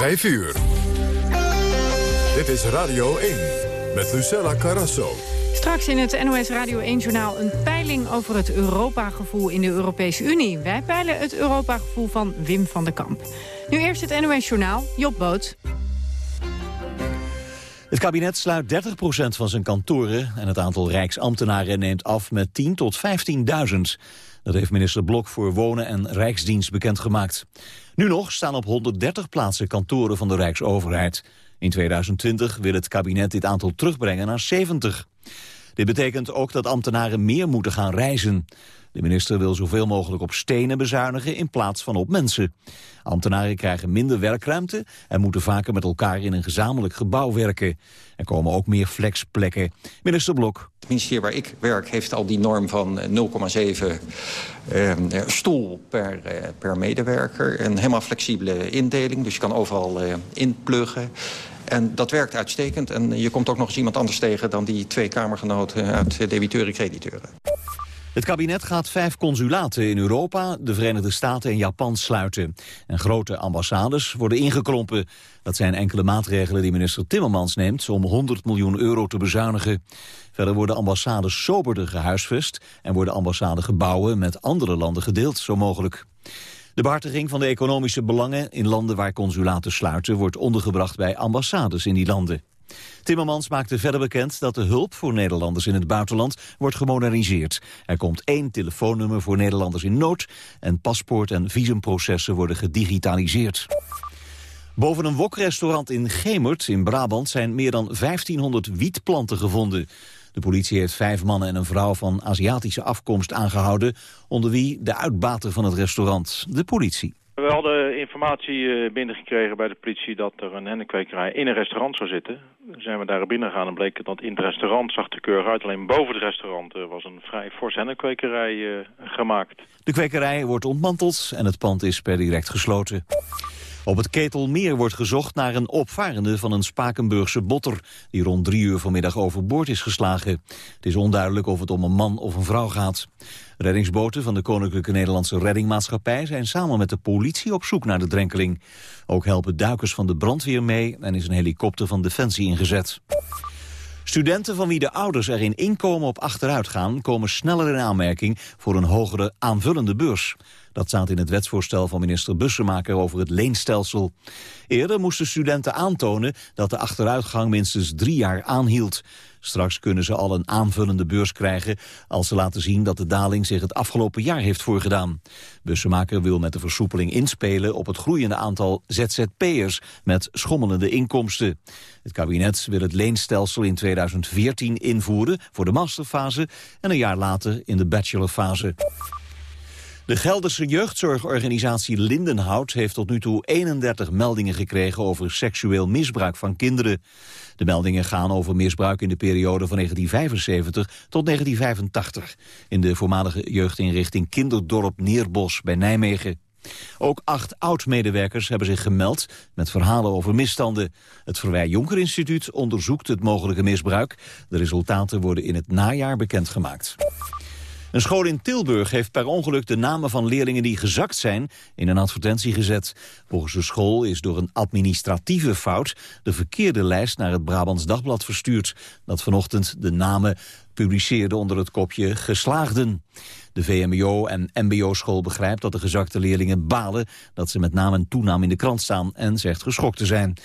5 uur. Dit is Radio 1 met Lucella Carrasso. Straks in het NOS Radio 1-journaal een peiling over het Europa-gevoel in de Europese Unie. Wij peilen het Europa-gevoel van Wim van den Kamp. Nu eerst het NOS-journaal, Job Boot. Het kabinet sluit 30% van zijn kantoren... en het aantal rijksambtenaren neemt af met 10 tot 15.000. Dat heeft minister Blok voor Wonen en Rijksdienst bekendgemaakt. Nu nog staan op 130 plaatsen kantoren van de Rijksoverheid. In 2020 wil het kabinet dit aantal terugbrengen naar 70. Dit betekent ook dat ambtenaren meer moeten gaan reizen. De minister wil zoveel mogelijk op stenen bezuinigen in plaats van op mensen. Ambtenaren krijgen minder werkruimte en moeten vaker met elkaar in een gezamenlijk gebouw werken. Er komen ook meer flexplekken. Minister Blok. Het ministerie waar ik werk heeft al die norm van 0,7 eh, stoel per, eh, per medewerker. Een helemaal flexibele indeling, dus je kan overal eh, inpluggen. En dat werkt uitstekend. En je komt ook nog eens iemand anders tegen dan die twee kamergenoten uit debiteuren-crediteuren. Het kabinet gaat vijf consulaten in Europa, de Verenigde Staten en Japan sluiten. En grote ambassades worden ingekrompen. Dat zijn enkele maatregelen die minister Timmermans neemt om 100 miljoen euro te bezuinigen. Verder worden ambassades soberder gehuisvest en worden ambassadegebouwen met andere landen gedeeld, zo mogelijk. De behartiging van de economische belangen in landen waar consulaten sluiten... wordt ondergebracht bij ambassades in die landen. Timmermans maakte verder bekend dat de hulp voor Nederlanders in het buitenland wordt gemoderniseerd. Er komt één telefoonnummer voor Nederlanders in nood en paspoort- en visumprocessen worden gedigitaliseerd. Boven een wokrestaurant in Gemert in Brabant zijn meer dan 1500 wietplanten gevonden. De politie heeft vijf mannen en een vrouw van Aziatische afkomst aangehouden... onder wie de uitbater van het restaurant, de politie. We hadden informatie eh, binnengekregen bij de politie dat er een hennenkwekerij in een restaurant zou zitten. zijn we daar binnen gegaan en bleek dat in het restaurant zag de keurig uit. Alleen boven het restaurant eh, was een vrij forse hennenkwekerij uh, gemaakt. De kwekerij wordt ontmanteld en het pand is per direct gesloten. Op het Ketelmeer wordt gezocht naar een opvarende van een Spakenburgse botter... die rond drie uur vanmiddag overboord is geslagen. Het is onduidelijk of het om een man of een vrouw gaat. Reddingsboten van de Koninklijke Nederlandse Reddingmaatschappij... zijn samen met de politie op zoek naar de drenkeling. Ook helpen duikers van de brandweer mee... en is een helikopter van Defensie ingezet. Studenten van wie de ouders er in inkomen op achteruit gaan... komen sneller in aanmerking voor een hogere aanvullende beurs. Dat staat in het wetsvoorstel van minister Bussemaker over het leenstelsel. Eerder moesten studenten aantonen dat de achteruitgang minstens drie jaar aanhield. Straks kunnen ze al een aanvullende beurs krijgen als ze laten zien dat de daling zich het afgelopen jaar heeft voorgedaan. Bussemaker wil met de versoepeling inspelen op het groeiende aantal ZZP'ers met schommelende inkomsten. Het kabinet wil het leenstelsel in 2014 invoeren voor de masterfase en een jaar later in de bachelorfase. De Gelderse jeugdzorgorganisatie Lindenhout heeft tot nu toe 31 meldingen gekregen over seksueel misbruik van kinderen. De meldingen gaan over misbruik in de periode van 1975 tot 1985 in de voormalige jeugdinrichting Kinderdorp Neerbos bij Nijmegen. Ook acht oud-medewerkers hebben zich gemeld met verhalen over misstanden. Het Verwij Jonker Instituut onderzoekt het mogelijke misbruik. De resultaten worden in het najaar bekendgemaakt. Een school in Tilburg heeft per ongeluk de namen van leerlingen die gezakt zijn in een advertentie gezet. Volgens de school is door een administratieve fout de verkeerde lijst naar het Brabants Dagblad verstuurd. Dat vanochtend de namen publiceerde onder het kopje geslaagden. De VMBO en MBO-school begrijpt dat de gezakte leerlingen balen dat ze met naam en toenaam in de krant staan en zegt geschokt te zijn.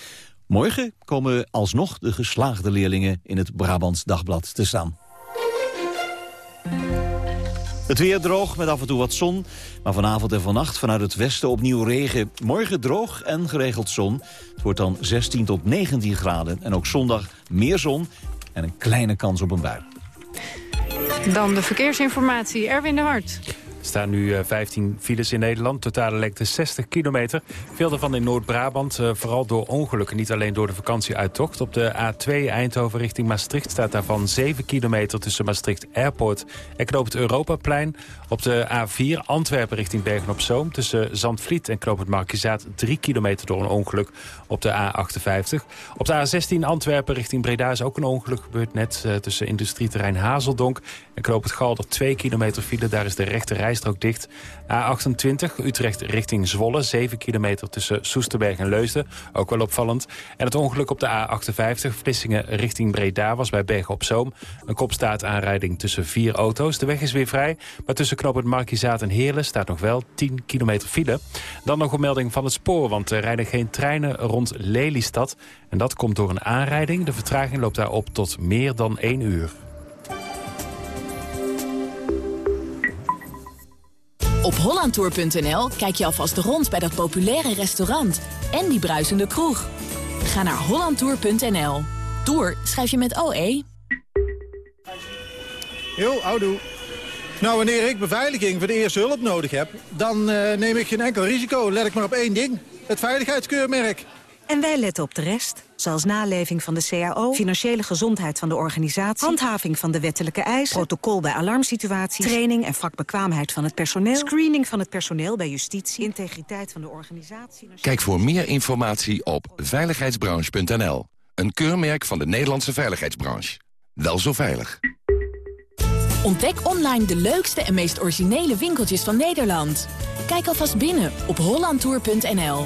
Morgen komen alsnog de geslaagde leerlingen in het Brabants Dagblad te staan. Het weer droog met af en toe wat zon. Maar vanavond en vannacht vanuit het westen opnieuw regen. Morgen droog en geregeld zon. Het wordt dan 16 tot 19 graden. En ook zondag meer zon en een kleine kans op een bui. Dan de verkeersinformatie. Erwin de Hart. Er staan nu 15 eh, files in Nederland, totale lengte 60 kilometer. Veel daarvan in Noord-Brabant, eh, vooral door ongelukken. Niet alleen door de vakantieuittocht. Op de A2 Eindhoven richting Maastricht staat daarvan 7 kilometer... tussen Maastricht Airport en Knoop het Europaplein. Op de A4 Antwerpen richting Bergen-op-Zoom... tussen Zandvliet en Knoop het Markizaat 3 kilometer door een ongeluk op de A58. Op de A16 Antwerpen richting Breda is ook een ongeluk gebeurd... net uh, tussen industrieterrein Hazeldonk en Knoop het Galder 2 kilometer file. Daar is de rechte rijstrook dicht. A28 Utrecht richting Zwolle. 7 kilometer tussen Soesterberg en Leusden. Ook wel opvallend. En het ongeluk op de A58 Vlissingen richting Breda was bij Bergen op Zoom. Een kopstaat aanrijding tussen vier auto's. De weg is weer vrij. Maar tussen knoop het Markizaat en Heerlen staat nog wel 10 kilometer file. Dan nog een melding van het spoor. Want er rijden geen treinen rond Lelystad. En dat komt door een aanrijding. De vertraging loopt daar op tot meer dan 1 uur. Op hollandtour.nl kijk je alvast rond bij dat populaire restaurant en die bruisende kroeg. Ga naar hollandtour.nl. Tour schrijf je met OE. Yo, oudoe. Nou, wanneer ik beveiliging voor de eerste hulp nodig heb... dan uh, neem ik geen enkel risico. Let ik maar op één ding. Het veiligheidskeurmerk. En wij letten op de rest, zoals naleving van de CAO... financiële gezondheid van de organisatie... handhaving van de wettelijke eisen... protocol bij alarmsituaties... training en vakbekwaamheid van het personeel... screening van het personeel bij justitie... integriteit van de organisatie... Kijk voor meer informatie op veiligheidsbranche.nl. Een keurmerk van de Nederlandse veiligheidsbranche. Wel zo veilig. Ontdek online de leukste en meest originele winkeltjes van Nederland. Kijk alvast binnen op hollandtour.nl.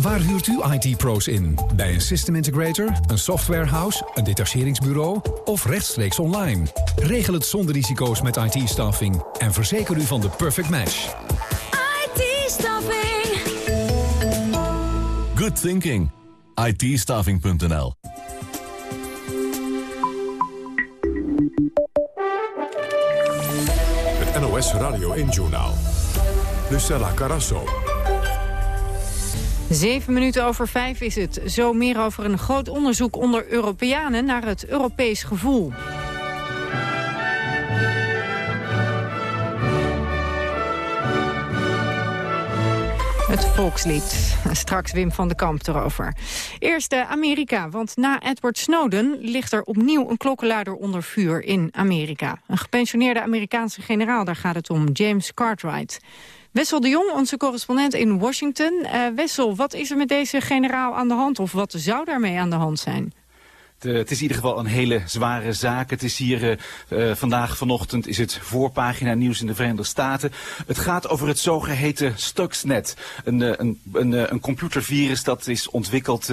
Waar huurt u IT-pro's in? Bij een system integrator, een softwarehouse, een detacheringsbureau of rechtstreeks online? Regel het zonder risico's met IT-staffing en verzeker u van de perfect match. IT-staffing. Good thinking. IT-staffing.nl Het NOS Radio 1-journaal. Lucella Carasso. Zeven minuten over vijf is het. Zo meer over een groot onderzoek onder Europeanen naar het Europees gevoel. Het volkslied. Straks Wim van de Kamp erover. Eerst Amerika, want na Edward Snowden ligt er opnieuw een klokkenluider onder vuur in Amerika. Een gepensioneerde Amerikaanse generaal, daar gaat het om, James Cartwright. Wessel de Jong, onze correspondent in Washington. Uh, Wessel, wat is er met deze generaal aan de hand? Of wat zou daarmee aan de hand zijn? Eh, het is in ieder geval een hele zware zaak. Het is hier uh, vandaag vanochtend is het voorpagina nieuws in de Verenigde Staten. Het gaat over het zogeheten Stuxnet. Een, een, een, computervirus dat is ontwikkeld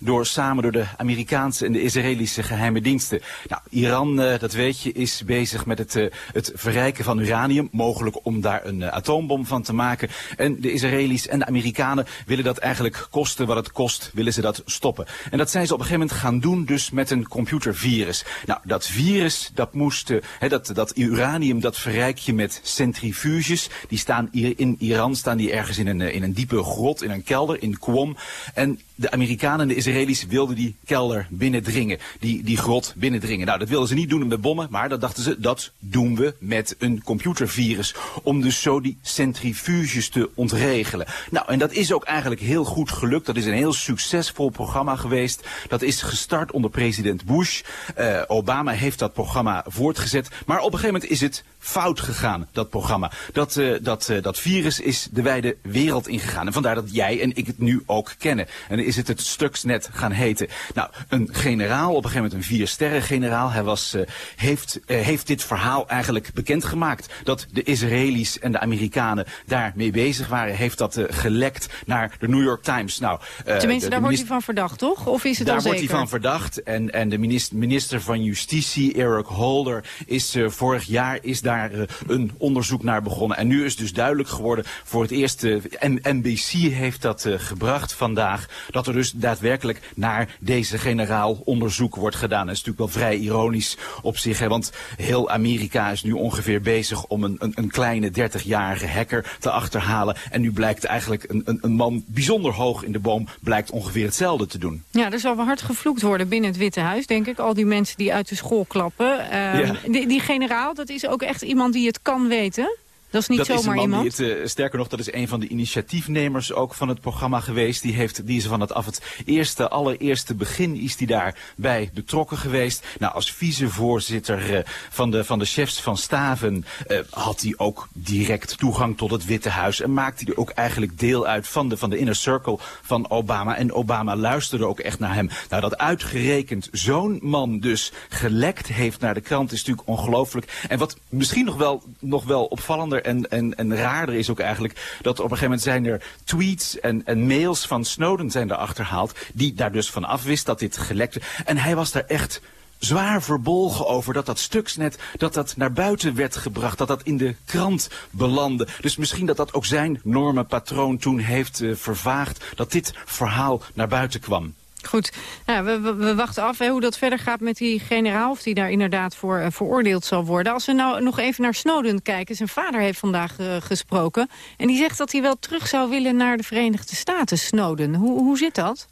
door, samen door de Amerikaanse en de Israëlische geheime diensten. Nou, Iran, dat weet je, is bezig met het, het verrijken van uranium. Mogelijk om daar een atoombom van te maken. En de Israëli's en de Amerikanen willen dat eigenlijk kosten wat het kost, willen ze dat stoppen. En dat zijn ze op een gegeven moment gaan doen, dus met een computervirus. Nou, dat virus, dat moest, uh, dat, dat uranium, dat verrijk je met centrifuges. Die staan hier in Iran, staan die ergens in een, in een diepe grot, in een kelder, in Qom. En de Amerikanen en de Israëli's wilden die kelder binnendringen, die, die grot binnendringen. Nou, dat wilden ze niet doen met bommen, maar dat dachten ze, dat doen we met een computervirus. Om dus zo die centrifuges te ontregelen. Nou, en dat is ook eigenlijk heel goed gelukt. Dat is een heel succesvol programma geweest. Dat is gestart onder president Bush. Uh, Obama heeft dat programma voortgezet. Maar op een gegeven moment is het fout gegaan, dat programma. Dat, uh, dat, uh, dat virus is de wijde wereld ingegaan. En vandaar dat jij en ik het nu ook kennen. En dan is het het Stuxnet gaan heten. Nou, een generaal, op een gegeven moment een vier generaal, hij was, uh, heeft, heeft dit verhaal eigenlijk bekendgemaakt. Dat de Israëli's en de Amerikanen daarmee bezig waren. Heeft dat gelekt naar de New York Times. Nou, Tenminste, de, de daar wordt hij van verdacht, toch? Of is het daar al zeker? wordt hij van verdacht. En, en de minister, minister van Justitie, Eric Holder, is vorig jaar is daar daar uh, een onderzoek naar begonnen. En nu is dus duidelijk geworden voor het eerst, en NBC heeft dat uh, gebracht vandaag, dat er dus daadwerkelijk naar deze generaal onderzoek wordt gedaan. Dat is natuurlijk wel vrij ironisch op zich, hè, want heel Amerika is nu ongeveer bezig om een, een, een kleine 30-jarige hacker te achterhalen. En nu blijkt eigenlijk een, een, een man bijzonder hoog in de boom, blijkt ongeveer hetzelfde te doen. Ja, er zal wel hard gevloekt worden binnen het Witte Huis, denk ik. Al die mensen die uit de school klappen. Ja. die, die generaal, dat is ook echt iemand die het kan weten? Dat is niet dat zomaar is een man iemand? Die het, uh, sterker nog, dat is een van de initiatiefnemers ook van het programma geweest. Die, heeft, die is van het af het eerste, allereerste begin is die daarbij betrokken geweest. Nou, als vicevoorzitter uh, van, de, van de chefs van Staven uh, had hij ook direct toegang tot het Witte Huis. En maakte hij ook eigenlijk deel uit van de, van de inner circle van Obama. En Obama luisterde ook echt naar hem. Nou, dat uitgerekend zo'n man dus gelekt heeft naar de krant is natuurlijk ongelooflijk. En wat misschien nog wel, nog wel opvallender en, en, en raarder is ook eigenlijk dat op een gegeven moment zijn er tweets en, en mails van Snowden zijn er achterhaald. Die daar dus van afwist dat dit gelekt En hij was daar echt zwaar verbolgen over dat dat stuksnet, dat dat naar buiten werd gebracht, dat dat in de krant belandde. Dus misschien dat dat ook zijn normenpatroon toen heeft uh, vervaagd, dat dit verhaal naar buiten kwam. Goed, nou, we, we, wachten af hoe dat verder gaat met die generaal... of die daar inderdaad voor uh, veroordeeld zal worden. Als we nou nog even naar Snowden kijken... zijn vader heeft vandaag uh, gesproken... en die zegt dat hij wel terug zou willen naar de Verenigde Staten, Snowden. Hoe, hoe zit dat?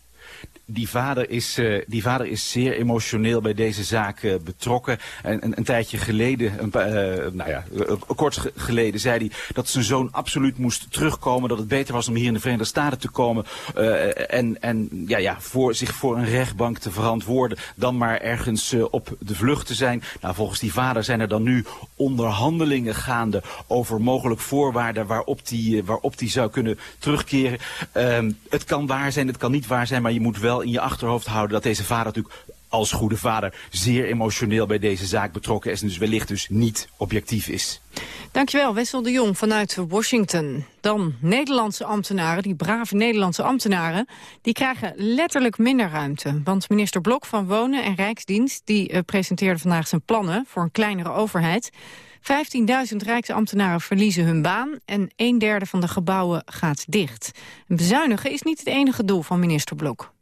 Die vader is, uh, die vader is zeer emotioneel bij deze zaak uh, betrokken. En, een, een tijdje geleden, een, uh, nou ja, kort ge geleden, zei hij dat zijn zoon absoluut moest terugkomen. Dat het beter was om hier in de Verenigde Staten te komen. en en ja, ja, voor, zich voor een rechtbank te verantwoorden. Dan maar ergens op de vlucht te zijn. Nou, volgens die vader zijn er dan nu onderhandelingen gaande over mogelijk voorwaarden waarop die, waarop die zou kunnen terugkeren. Ehm, het kan waar zijn, het kan niet waar zijn, maar je moet in je achterhoofd houden dat deze vader natuurlijk als goede vader zeer emotioneel bij deze zaak betrokken is en dus wellicht dus niet objectief is. Dankjewel, Wessel de Jong vanuit Washington. Dan Nederlandse ambtenaren, die brave Nederlandse ambtenaren... die krijgen letterlijk minder ruimte. Want minister Blok van Wonen en Rijksdienst... die uh, presenteerde vandaag zijn plannen voor een kleinere overheid... 15.000 Rijksambtenaren verliezen hun baan en een derde van de gebouwen gaat dicht. Bezuinigen is niet het enige doel van minister Blok.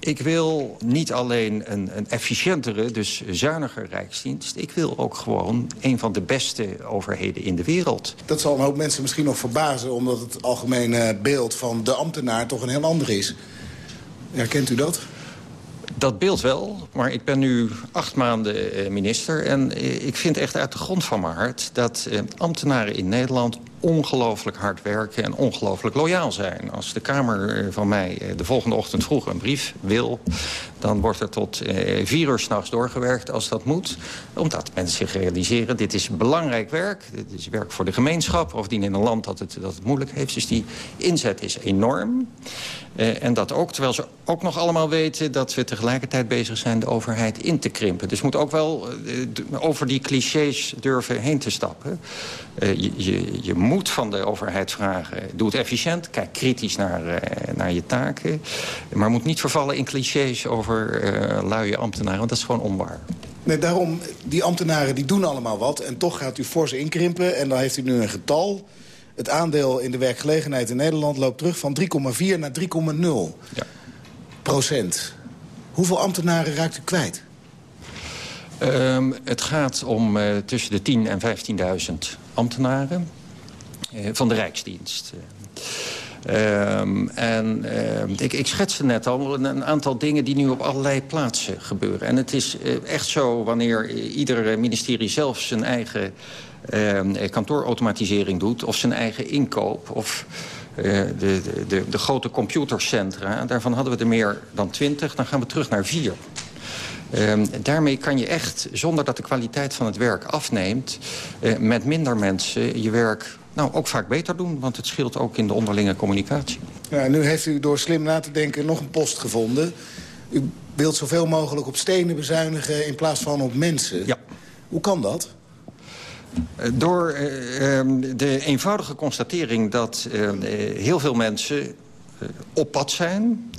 Ik wil niet alleen een, een efficiëntere, dus zuiniger rijksdienst. Ik wil ook gewoon een van de beste overheden in de wereld. Dat zal een hoop mensen misschien nog verbazen... omdat het algemene beeld van de ambtenaar toch een heel ander is. Herkent u dat? Dat beeld wel, maar ik ben nu acht maanden minister... en ik vind echt uit de grond van mijn hart... dat ambtenaren in Nederland ongelooflijk hard werken en ongelooflijk loyaal zijn. Als de Kamer van mij de volgende ochtend vroeg een brief wil... dan wordt er tot eh, vier uur s'nachts doorgewerkt als dat moet. Omdat mensen zich realiseren, dit is belangrijk werk. Dit is werk voor de gemeenschap, of die in een land dat het, dat het moeilijk heeft. Dus die inzet is enorm. Uh, en dat ook, terwijl ze ook nog allemaal weten... dat we tegelijkertijd bezig zijn de overheid in te krimpen. Dus moet ook wel uh, over die clichés durven heen te stappen. Uh, je, je, moet van de overheid vragen, doe het efficiënt. Kijk kritisch naar, naar je taken. Maar moet niet vervallen in clichés over luie ambtenaren. Want dat is gewoon onwaar. Nee, daarom, die ambtenaren die doen allemaal wat. En toch gaat u fors inkrimpen. En dan heeft u nu een getal... Het aandeel in de werkgelegenheid in Nederland loopt terug van 3,4 naar 3,0 ja. procent. Hoeveel ambtenaren raakt u kwijt? Um, het gaat om uh, tussen de 10 en 15.000 ambtenaren uh, van de Rijksdienst. Um, en uh, ik, ik schetste net al een, een, aantal dingen die nu op allerlei plaatsen gebeuren. En het is echt zo wanneer ieder ministerie zelf zijn eigen kantoorautomatisering doet... of zijn eigen inkoop of uh, de, de, de, de, grote computercentra. Daarvan hadden we er meer dan twintig. Dan gaan we terug naar vier. Uh, daarmee kan je echt, zonder dat de kwaliteit van het werk afneemt... Uh, met minder mensen je werk nou, ook vaak beter doen. Want het scheelt ook in de onderlinge communicatie. Ja, nu heeft u door slim na te denken nog een post gevonden. U wilt zoveel mogelijk op stenen bezuinigen in plaats van op mensen. Ja. Hoe kan dat? Door uh, de eenvoudige constatering dat uh, heel veel mensen op pad zijn...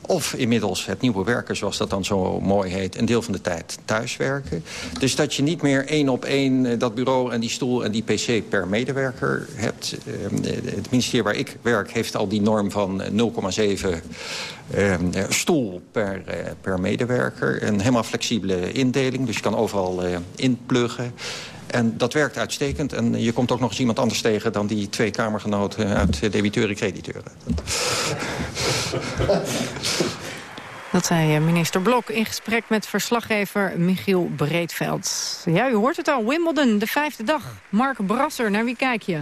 of inmiddels het nieuwe werken, zoals dat dan zo mooi heet... een deel van de tijd thuiswerken. Dus dat je niet meer één op één dat bureau en die stoel en die pc per medewerker hebt. het ministerie waar ik werk heeft al die norm van 0,7 stoel per, per medewerker. Een helemaal flexibele indeling, dus je kan overal inpluggen. En dat werkt uitstekend. En je komt ook nog eens iemand anders tegen... dan die twee kamergenoten uit debiteuren-crediteuren. Dat zei eh, minister Blok in gesprek met verslaggever Michiel Breedveld. Ja, u hoort het al, Wimbledon, de vijfde dag. Mark Brasser, naar wie kijk je?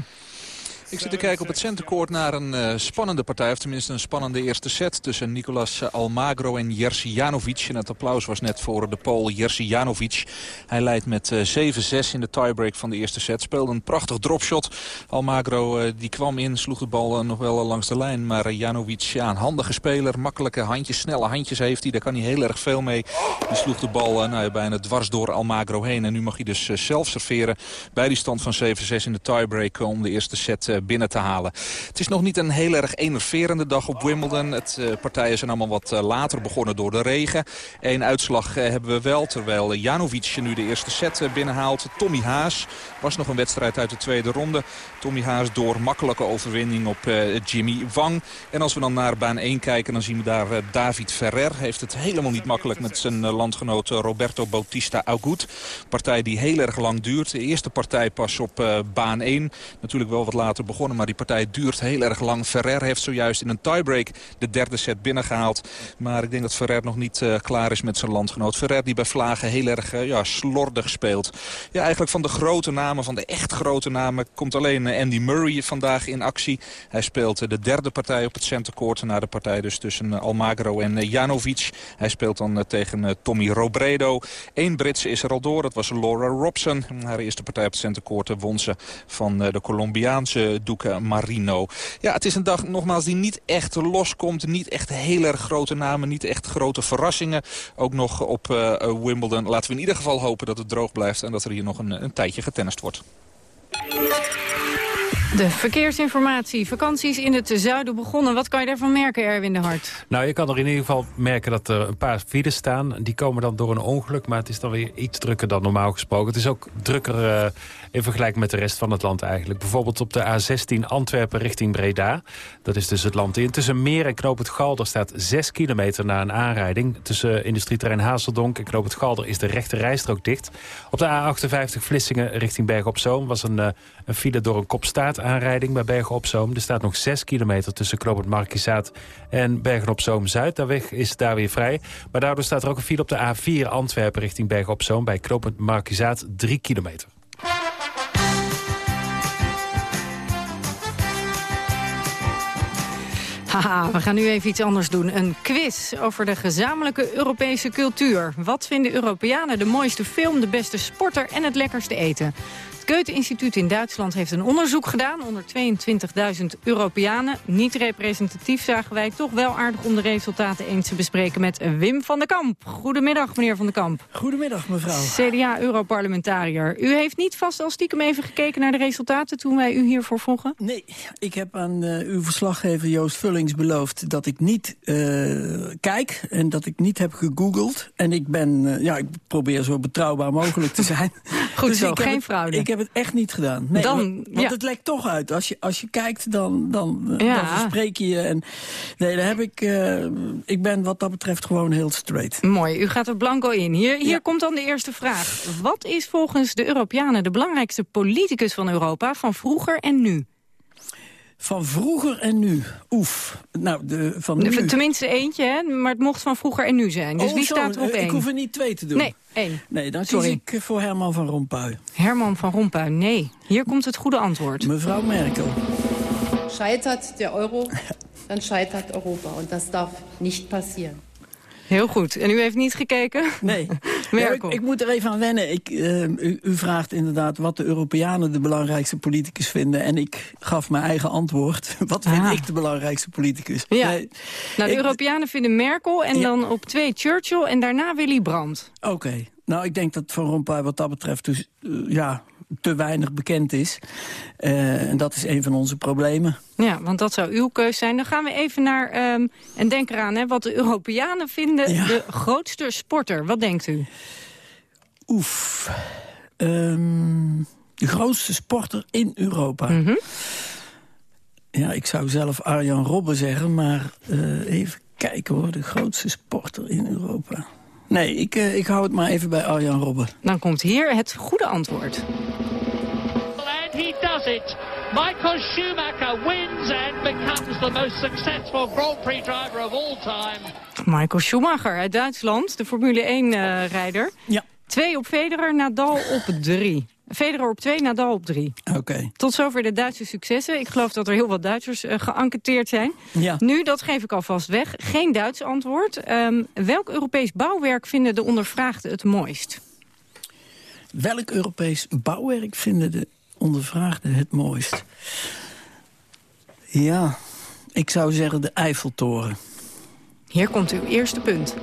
Ik zit te kijken op het centercourt naar een uh, spannende partij. Of tenminste een spannende eerste set tussen Nicolas Almagro en Jerzy Janovic. En het applaus was net voor de Pool Jerzy Janovic. Hij leidt met uh, 7-6 in de tiebreak van de eerste set. Speelde een prachtig dropshot. Almagro die kwam in, sloeg de bal nog wel langs de lijn. Maar Janovic, ja, een handige speler. Makkelijke handjes, snelle handjes heeft hij. Daar kan hij heel erg veel mee. Die sloeg de bal nou, bijna dwars door Almagro heen. En nu mag hij dus zelf serveren bij die stand van 7-6 in de tiebreak om de eerste set binnen te halen. Het is nog niet een heel erg enerverende dag op Wimbledon. Het uh, partijen zijn allemaal wat uh, later begonnen door de regen. Eén uitslag hebben we wel, terwijl Janovic nu de eerste set binnenhaalt. Tommy Haas was nog een wedstrijd uit de tweede ronde. Tommy Haas door makkelijke overwinning op Jimmy Wang. En als we dan naar baan 1 kijken, dan zien we daar David Ferrer. Heeft het helemaal niet makkelijk met zijn landgenoot Roberto Bautista Agut. Partij die heel erg lang duurt. De eerste partij pas op baan 1. Natuurlijk wel wat later begonnen, maar die partij duurt heel erg lang. Ferrer heeft zojuist in een tiebreak de derde set binnengehaald. Maar ik denk dat Ferrer nog niet uh, klaar is met zijn landgenoot. Ferrer die bij Vlagen heel erg uh, ja, slordig speelt. Ja, eigenlijk van de grote namen, van de echt grote namen... komt alleen uh, Andy Murray vandaag in actie. Hij speelt de derde partij op het centercourt. Na de partij dus tussen Almagro en Janovic. Hij speelt dan tegen Tommy Robredo. Eén Britse is er al door, dat was Laura Robson. Haar eerste partij op het centercourt won ze van de Colombiaanse Duque Marino. Ja, het is een dag nogmaals die niet echt loskomt. Niet echt heel erg grote namen, niet echt grote verrassingen. Ook nog op uh, Wimbledon. Laten we in ieder geval hopen dat het droog blijft... en dat er hier nog een, een tijdje getennist wordt. De verkeersinformatie. Vakanties in het zuiden begonnen. Wat kan je daarvan merken, Erwin de Hart? Nou, je kan er in ieder geval merken dat er een paar files staan. Die komen dan door een ongeluk, maar het is dan weer iets drukker dan normaal gesproken. Het is ook drukker uh, in vergelijking met de rest van het land eigenlijk. Bijvoorbeeld op de A16 Antwerpen richting Breda. Dat is dus het land in. Tussen Meer en Knoop het Galder staat 6 kilometer na een aanrijding. Tussen industrieterrein Hazeldonk en Knoop het Galder is de rechte rijstrook dicht. Op de A58 Vlissingen richting Berg op Zoom was een, uh, een file door een kopstaat aanrijding bij Bergen op Zoom. Er staat nog 6 kilometer tussen Knoop het Markizaat en Bergen op Zoom-Zuid. De weg is daar weer vrij. Maar daardoor staat er ook een file op de A4 Antwerpen richting Bergen op Zoom... bij Knoop het Markizaat 3 kilometer. Haha, we gaan nu even iets anders doen. Een quiz over de gezamenlijke Europese cultuur. Wat vinden Europeanen de mooiste film, de beste sporter en het lekkerste eten? Het Goethe-instituut in Duitsland heeft een onderzoek gedaan... onder 22.000 Europeanen. Niet representatief zagen wij toch wel aardig om de resultaten eens te bespreken... met Wim van den Kamp. Goedemiddag, meneer van den Kamp. Goedemiddag, mevrouw. CDA-europarlementariër. U heeft niet vast al stiekem even gekeken naar de resultaten... toen wij u hiervoor vroegen? Nee, ik heb aan uh, uw verslaggever Joost Vullings beloofd... dat ik niet uh, kijk en dat ik niet heb gegoogeld. En ik ben, uh, ja, ik probeer zo betrouwbaar mogelijk te zijn. Goed dus zo, geen fraude. Ik heb het echt niet gedaan. Nee, dan, want, want ja. het lijkt toch uit. Als je, als je kijkt, dan, dan, ja. dan verspreek je je. En, nee, daar heb ik... Uh, ik ben wat dat betreft gewoon heel straight. Mooi, u gaat er blanco in. Hier, hier ja. komt dan de eerste vraag. Wat is volgens de Europeanen de belangrijkste politicus van Europa... van vroeger en nu? Van vroeger en nu. Oef. Nou, de, van nu. Tenminste eentje, hè? maar het mocht van vroeger en nu zijn. Dus oh, wie zo, staat er op één? Ik hoef er niet twee te doen. Nee, één. Nee, dan Sorry. kies ik voor Herman van Rompuy. Herman van Rompuy, nee. Hier komt het goede antwoord. Mevrouw Merkel. Scheitert de euro, dan scheitert Europa. En dat darf niet passieren. Heel goed. En u heeft niet gekeken? Nee. ja, ik, ik, moet er even aan wennen. Ik, uh, u, u, vraagt inderdaad wat de Europeanen de belangrijkste politicus vinden. En ik gaf mijn eigen antwoord. Wat vind ah. ik de belangrijkste politicus? Ja. Nee, nou, de ik, Europeanen vinden Merkel en ja. dan op twee Churchill en daarna Willy Brandt. Oké. Okay. Nou, ik denk dat Van Rompuy wat dat betreft dus, uh, ja, te weinig bekend is. Uh, en dat is een van onze problemen. Ja, want dat zou uw keus zijn. Dan gaan we even naar, um, en denk eraan, hè, wat de Europeanen vinden ja. de grootste sporter. Wat denkt u? Oef. Um, de grootste sporter in Europa. Mm -hmm. Ja, ik zou zelf Arjan Robben zeggen, maar uh, even kijken hoor. De grootste sporter in Europa. Nee, ik, uh, ik hou het maar even bij Arjan Robben. Dan komt hier het goede antwoord. And he does it. Michael Schumacher wins and becomes the most successful Grand Prix driver of all time. Michael Schumacher uit Duitsland, de Formule 1-rijder. ja. Twee op Federer, Nadal op drie. Federer op twee, Nadal op drie. Oké. Tot zover de Duitse successen. Ik geloof dat er heel wat Duitsers uh, geënquêteerd zijn. Ja. Nu, dat geef ik alvast weg, geen Duits antwoord. Um, welk Europees bouwwerk vinden de ondervraagden het mooist? Welk Europees bouwwerk vinden de ondervraagden het mooist? Ja, ik zou zeggen de Eiffeltoren. Hier komt uw eerste punt.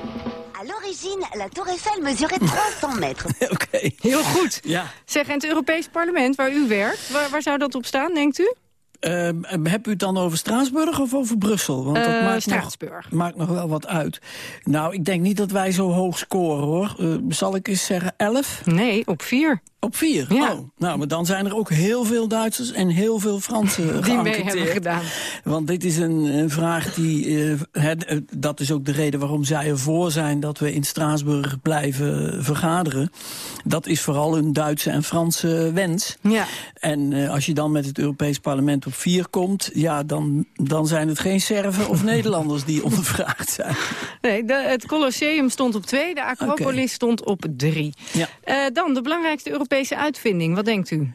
À l'origine, la Tour Eiffel mesurait 300 metres. Oké. Okay. Heel goed. Ja. Zeg, en het Europees Parlement waar u werkt, waar, waar zou dat op staan, denkt u? Uh, heb u het dan over Straatsburg of over Brussel? Want dat uh, maakt, Straatsburg. Nog, maakt nog wel wat uit. Nou, ik denk niet dat wij zo hoog scoren, hoor. Uh, zal ik eens zeggen 11? Nee, op 4. Op 4? Ja. Oh, nou, maar dan zijn er ook heel veel Duitsers en heel veel Fransen Die mee hebben gedaan. Want dit is een, een vraag die... Het, dat is ook de reden waarom zij ervoor zijn... dat we in Straatsburg blijven vergaderen. Dat is vooral een Duitse en Franse wens. Ja. En als je dan met het Europees Parlement op 4 komt... ja, dan, dan zijn het geen Serven of Nederlanders die ondervraagd zijn. Nee, de, het Colosseum stond op 2, de Acropolis okay. stond op 3. Ja. Uh, dan de belangrijkste Europese uitvinding, wat denkt u? Uh,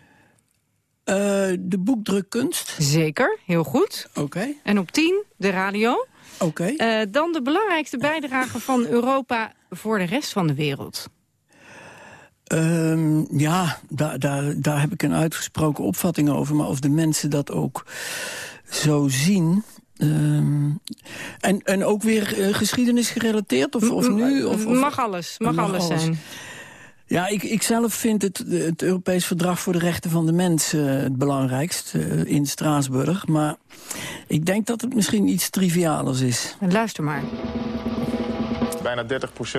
de boekdrukkunst. Zeker, heel goed. Oké. Okay. En op 10 de radio. Oké. Okay. Uh, dan de belangrijkste bijdrage van Europa voor de rest van de wereld. Um, ja, daar, daar, daar heb ik een uitgesproken opvatting over. Maar of de mensen dat ook zo zien... Um, en, en ook weer uh, geschiedenis gerelateerd? Of, of nu? Of, of, mag alles, mag, mag alles, alles zijn. Ja, ik, ik zelf vind het, het Europees Verdrag voor de Rechten van de Mens uh, het belangrijkst uh, in Straatsburg. Maar ik denk dat het misschien iets trivialers is. Luister maar. Bijna 30%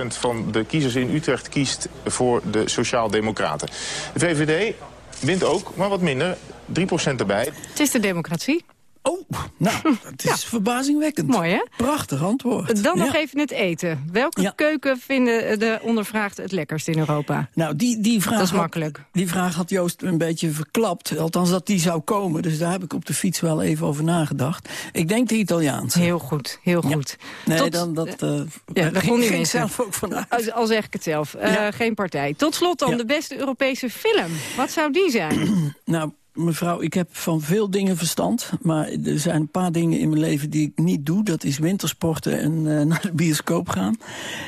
van de kiezers in Utrecht kiest voor de Sociaal-Democraten. De VVD wint ook, maar wat minder. 3% erbij. Het is de democratie. Oh, nou, het is ja. verbazingwekkend. Mooi, hè? Prachtig antwoord. Dan ja. nog even het eten. Welke ja. keuken vinden de ondervraagden het lekkerst in Europa? Nou, die, die vraag dat is had, makkelijk. Die vraag had Joost een beetje verklapt. Althans, dat die zou komen. Dus daar heb ik op de fiets wel even over nagedacht. Ik denk de Italiaanse. Heel goed, heel goed. Nee, Tot, dan dat... Uh, ja, daar ging ik zelf ook vanuit. Al zeg ik het zelf. Uh, geen partij. Tot slot dan de beste Europese film. Wat zou die zijn? nou, Mevrouw, ik heb van veel dingen verstand. Maar er zijn een paar dingen in mijn leven die ik niet doe. Dat is wintersporten en uh, naar de bioscoop gaan.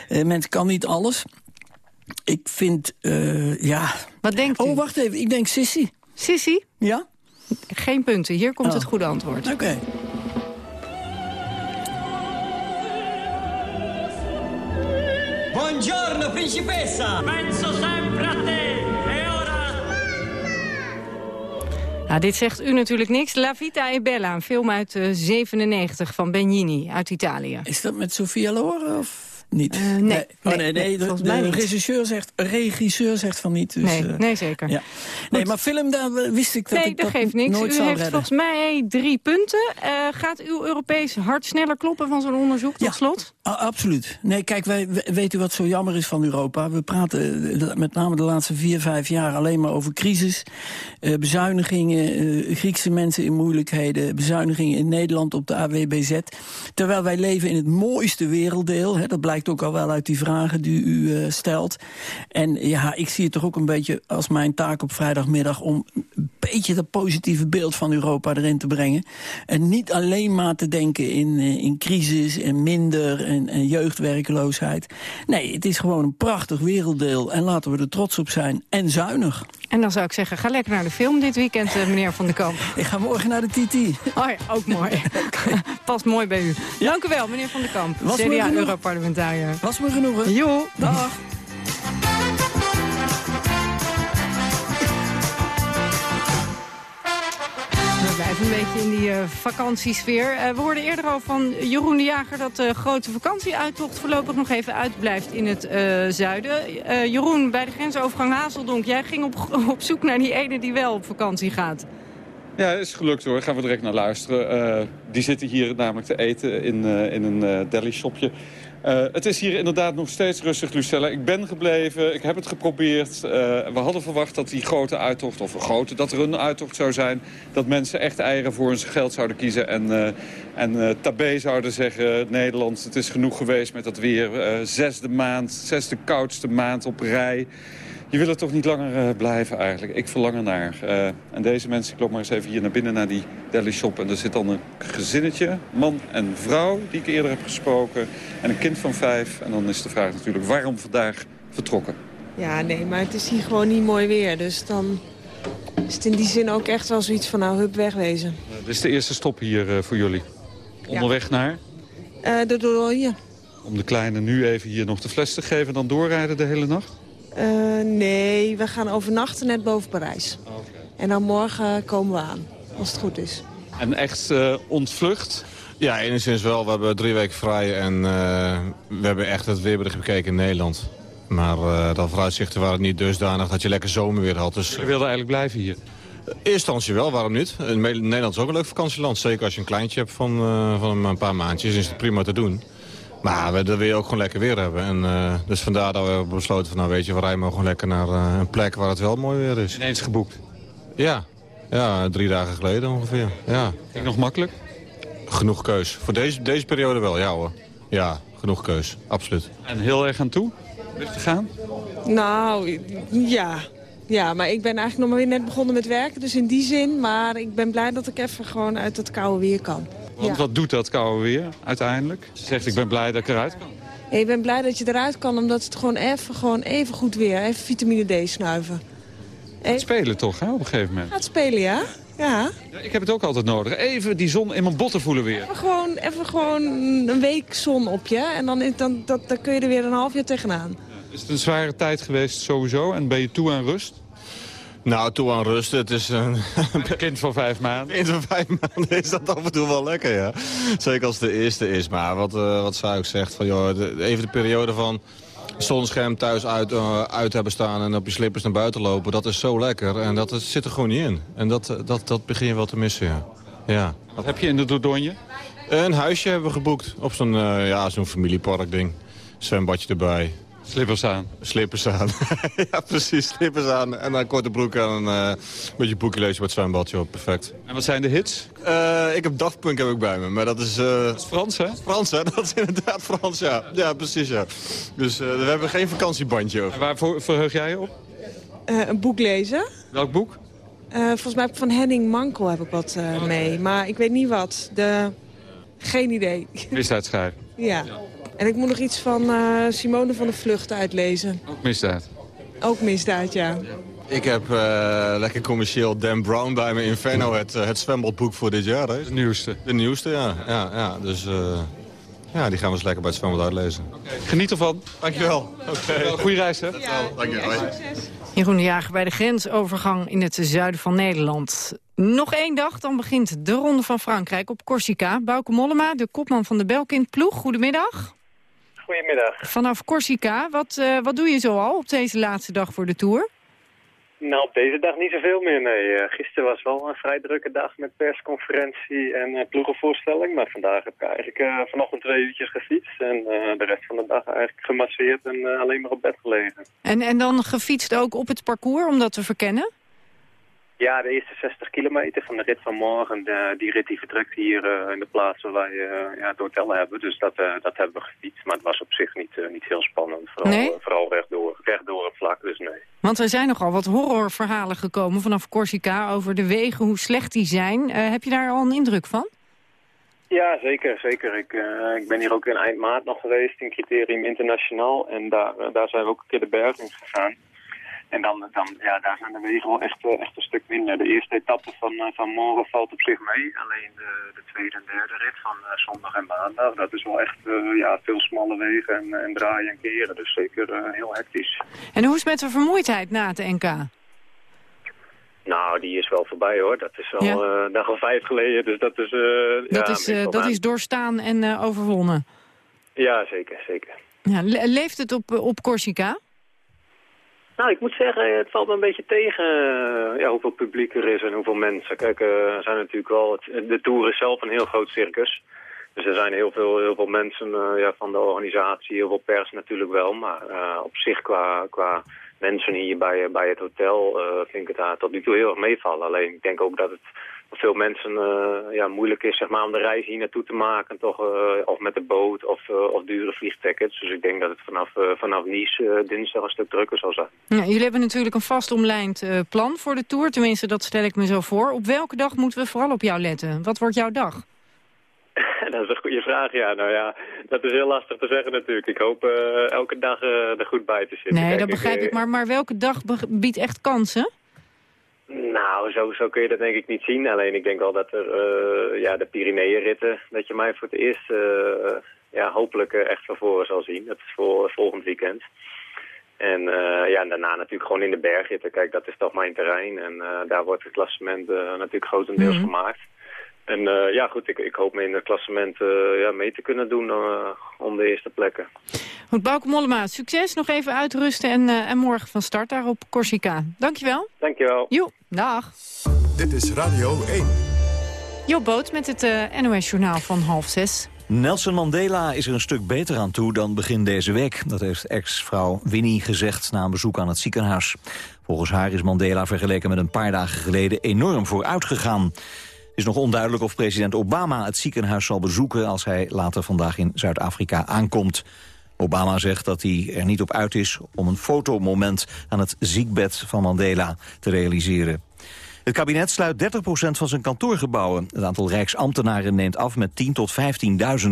Uh, mensen kan niet alles. Ik vind, uh, ja... Wat denkt u? Oh, wacht even. Ik denk Sissy. Sissy? Ja? Geen punten. Hier komt oh. het goede antwoord. Oké. Okay. Buongiorno, principessa! Penso Nou, dit zegt u natuurlijk niks. La Vita e Bella, een film uit uh, 97 van Benigni uit Italië. Is dat met Sofia Loren of niet? Uh, nee, nee. Oh, nee, nee, nee, de, de regisseur, zegt, regisseur zegt van niet. Dus, nee, uh, nee, zeker. Ja. Nee, maar film, daar wist ik dat nee, ik dat dat geeft niks. nooit U zou heeft redden. volgens mij drie punten. Uh, gaat uw Europees hart sneller kloppen van zo'n onderzoek tot ja, slot? Absoluut. Nee, kijk, wij, weet u wat zo jammer is van Europa? We praten met name de laatste vier, vijf jaar alleen maar over crisis. Bezuinigingen, Griekse mensen in moeilijkheden. Bezuinigingen in Nederland op de AWBZ. Terwijl wij leven in het mooiste werelddeel. Hè, dat blijkt ook al wel uit die vragen die u uh, stelt. En ja, ik zie het toch ook een beetje als mijn taak op vrijdagmiddag... om een beetje dat positieve beeld van Europa erin te brengen. En niet alleen maar te denken in, in crisis en minder en, en jeugdwerkeloosheid. Nee, het is gewoon een prachtig werelddeel. En laten we er trots op zijn. En zuinig. En dan zou ik zeggen, ga lekker naar de film dit weekend, uh, meneer Van der Kamp. Ik ga morgen naar de TT. Oh ja, ook mooi. Past mooi bij u. Dank u wel, meneer Van der Kamp. CDA-europarlementariër. Was me genoegen. Jo, dag. We blijven een beetje in die uh, vakantiesfeer. Uh, we hoorden eerder al van Jeroen de Jager dat de grote vakantieuittocht voorlopig nog even uitblijft in het uh, zuiden. Jeroen, bij de grensovergang Hazeldonk, jij ging op, op zoek naar die ene die wel op vakantie gaat. Ja, is gelukt hoor. Gaan we direct naar luisteren. Die zitten hier namelijk te eten in, uh, in een uh, deli-shopje. Uh, het is hier inderdaad nog steeds rustig, Lucella. Ik ben gebleven, ik heb het geprobeerd. we hadden verwacht dat die grote uittocht, of grote, dat er een uittocht zou zijn. Dat mensen echt eieren voor hun geld zouden kiezen. En, en Tabé zouden zeggen, Nederland, het is genoeg geweest met dat weer. zesde maand, zesde koudste maand op rij. Je wil er toch niet langer uh, blijven eigenlijk. Ik verlang er naar. Uh, en deze mensen, ik loop maar eens even hier naar binnen naar die deli shop. En er zit dan een gezinnetje, man en vrouw, die ik eerder heb gesproken. En een kind van vijf. En dan is de vraag natuurlijk, waarom vandaag vertrokken? Ja, nee, maar het is hier gewoon niet mooi weer. Dus dan is het in die zin ook echt wel zoiets van, nou, hup, wegwezen. Uh, dit is de eerste stop hier voor jullie. Onderweg ja. naar? de Dordogne. Om de kleine nu even hier nog de fles te geven en dan doorrijden de hele nacht? Uh, nee, we gaan overnachten net boven Parijs. Okay. En dan morgen komen we aan, als het goed is. En echt uh, ontvlucht? Ja, enigszins wel. We hebben drie weken vrij en uh, we hebben echt het weerbericht bekeken in Nederland. Maar uh, de vooruitzichten waren niet dusdanig dat je lekker zomerweer had. Dus... Je wilde eigenlijk blijven hier? Eerst eerste instantie wel, waarom niet? Nederland is ook een leuk vakantieland. Zeker als je een kleintje hebt van, van een paar maandjes, is het prima te doen. Maar we, dat wil je ook gewoon lekker weer hebben. En, uh, dus vandaar dat we hebben besloten van, nou weet je, we rijden maar gewoon lekker naar uh, een plek waar het wel mooi weer is. Ineens geboekt? Ja, ja drie dagen geleden ongeveer. Ja. Ging nog makkelijk? Genoeg keus. Voor deze, deze periode wel, ja hoor. Ja, genoeg keus, absoluut. En heel erg aan toe? Weg te gaan? Nou, ja. Ja, maar ik ben eigenlijk nog maar weer net begonnen met werken. Dus in die zin, maar ik ben blij dat ik even gewoon uit het koude weer kan. Want wat doet dat koude weer uiteindelijk? Ze zegt, ik ben blij dat ik eruit kan. Ja, ik ben blij dat je eruit kan, omdat het gewoon even, gewoon even goed weer. Even vitamine D snuiven. Even... spelen toch, hè, op een gegeven moment? Gaat spelen, ja. Ja. ja. Ik heb het ook altijd nodig. Even die zon in mijn botten voelen weer. Even gewoon, even gewoon een week zon op je. En dan, dan, dat, dan kun je er weer een half jaar tegenaan. Ja, is het een zware tijd geweest sowieso? En ben je toe aan rust? Nou, toe aan rust. Het is een... kind van vijf maanden. Kind van vijf maanden is dat af en toe wel lekker, ja. Zeker als het de eerste is. Maar wat, uh, wat ook zegt, van, joh, de, even de periode van zonscherm thuis uit, uh, uit hebben staan... en op je slippers naar buiten lopen, dat is zo lekker. En dat, dat zit er gewoon niet in. En dat, dat, dat begin je wel te missen, ja. ja. Wat heb je in de Dordogne? Een huisje hebben we geboekt op zo'n uh, ja, zo'n familiepark ding. Zwembadje erbij. Slippers aan. Slippers aan. ja, precies. Slippers aan. En dan korte broek en een uh, beetje boekje lezen het zwembadje op. Perfect. En wat zijn de hits? Uh, ik heb Daft Punk heb ik bij me, maar dat is... Uh, dat is Frans, hè? Frans, hè? Dat is inderdaad Frans, ja. Ja, precies, ja. Dus we hebben geen vakantiebandje over. En waar verheug jij je op? een boek lezen. Welk boek? volgens mij van Henning Mankel heb ik wat oh, mee, maar ik weet niet wat. De... Geen idee. Misdaadschrijver. ja. ja. En ik moet nog iets van uh, Simone van de Vlucht uitlezen. Ook misdaad? Ook misdaad, ja. Ik heb uh, lekker commercieel Dan Brown bij me, Inferno, het, uh, het zwembadboek voor dit jaar. Hè. De nieuwste? De nieuwste, ja. ja, ja. Dus ja, die gaan we eens lekker bij het zwembad uitlezen. Okay. Geniet ervan. Dankjewel. Okay. Goeie reis, hè? Ja. Dankjewel. Jeroen de Jager bij de grensovergang in het zuiden van Nederland. Nog één dag, dan begint de Ronde van Frankrijk op Corsica. Bauke Mollema, de kopman van de Belkind ploeg. Goedemiddag. Goedemiddag. Vanaf Corsica, wat, uh, wat doe je zo al op deze laatste dag voor de Tour? Nou, op deze dag niet zoveel meer, nee. Uh, gisteren was wel een vrij drukke dag met persconferentie en uh, ploegenvoorstelling. Maar vandaag heb ik eigenlijk uh, vanochtend twee uurtjes gefietst. En de rest van de dag eigenlijk gemasseerd en alleen maar op bed gelegen. En, en dan gefietst ook op het parcours om dat te verkennen? Ja, de eerste 60 kilometer van de rit van morgen, de, die rit die vertrekt hier uh, in de plaats waar wij uh, ja, het hotel hebben. Dus dat, uh, dat hebben we gefietst, maar het was op zich niet, niet heel spannend. Vooral, nee? vooral rechtdoor, rechtdoor het vlak, dus nee. Want er zijn nogal wat horrorverhalen gekomen vanaf Corsica over de wegen, hoe slecht die zijn. heb je daar al een indruk van? Ja, zeker. zeker. Ik, ik ben hier ook in eind maart nog geweest in Criterium Internationaal. En daar, daar zijn we ook een keer de berg in gegaan. En dan, dan, ja, daar zijn de wegen wel echt, echt een stuk minder. De eerste etappe van, van morgen valt op zich mee. Alleen de, de tweede en derde rit van uh, zondag en maandag, dat is wel echt uh, ja, veel smalle wegen en, en draaien en keren. Dus zeker uh, heel hectisch. En hoe is het met de vermoeidheid na het NK? Nou, die is wel voorbij hoor. Dat is al ja. dag of vijf geleden, dus dat is... dat ja, is, dat is doorstaan en overwonnen? Ja, zeker, zeker. Ja, leeft het op, op Corsica? Nou, ik moet zeggen, het valt me een beetje tegen eh, ja, hoeveel publiek er is en hoeveel mensen. Kijk, eh, zijn natuurlijk wel, de Tour is zelf een heel groot circus. Dus er zijn heel veel, heel veel mensen eh, ja, van de organisatie, heel veel pers natuurlijk wel. Maar op zich qua, qua mensen hier bij, bij het hotel vind ik het daar tot nu toe heel erg meevallen. Alleen ik denk ook dat het veel mensen eh, ja, moeilijk is zeg maar, om de reis hier naartoe te maken. Toch, eh, of met de boot of, eh, of dure vliegtickets. Dus ik denk dat het vanaf, eh, vanaf Nice eh, dinsdag een stuk drukker zal zijn. Ja, jullie hebben natuurlijk een vast omlijnd eh, plan voor de Tour. Tenminste, dat stel ik me zo voor. Op welke dag moeten we vooral op jou letten? Wat wordt jouw dag? dat is een goede vraag, ja. Nou ja, dat is heel lastig te zeggen natuurlijk. Ik hoop eh, elke dag eh, er goed bij te zitten. Nee, Kijk, dat begrijp ik. Maar, maar welke dag biedt echt kansen? Nou, zo, zo kun je dat denk ik niet zien. Alleen ik denk wel dat er eh, ja, de Pyreneeënritten, dat je mij voor het eerst eh, ja, hopelijk eh, echt van voren zal zien. Dat is voor volgend weekend. En, ja, en daarna natuurlijk gewoon in de bergritten. Kijk, dat is toch mijn terrein. En daar wordt het klassement natuurlijk grotendeels Mhm. gemaakt. En eh, ja, goed, ik, ik hoop me in het klassement eh, ja, mee te kunnen doen eh, om de eerste plekken. Goed, Bauke Mollema, succes. Nog even uitrusten en, eh, en morgen van start daar op Corsica. Dankjewel. Dankjewel. Jo, dag. Dit is Radio 1. Job Boot met het eh, NOS-journaal van half zes. Nelson Mandela is er een stuk beter aan toe dan begin deze week. Dat heeft ex-vrouw Winnie gezegd na een bezoek aan het ziekenhuis. Volgens haar is Mandela vergeleken met een paar dagen geleden enorm vooruit gegaan. Is nog onduidelijk of president Obama het ziekenhuis zal bezoeken... als hij later vandaag in Zuid-Afrika aankomt. Obama zegt dat hij er niet op uit is om een fotomoment aan het ziekbed van Mandela te realiseren. Het kabinet sluit 30% van zijn kantoorgebouwen. Het aantal rijksambtenaren neemt af met 10 tot 15.000.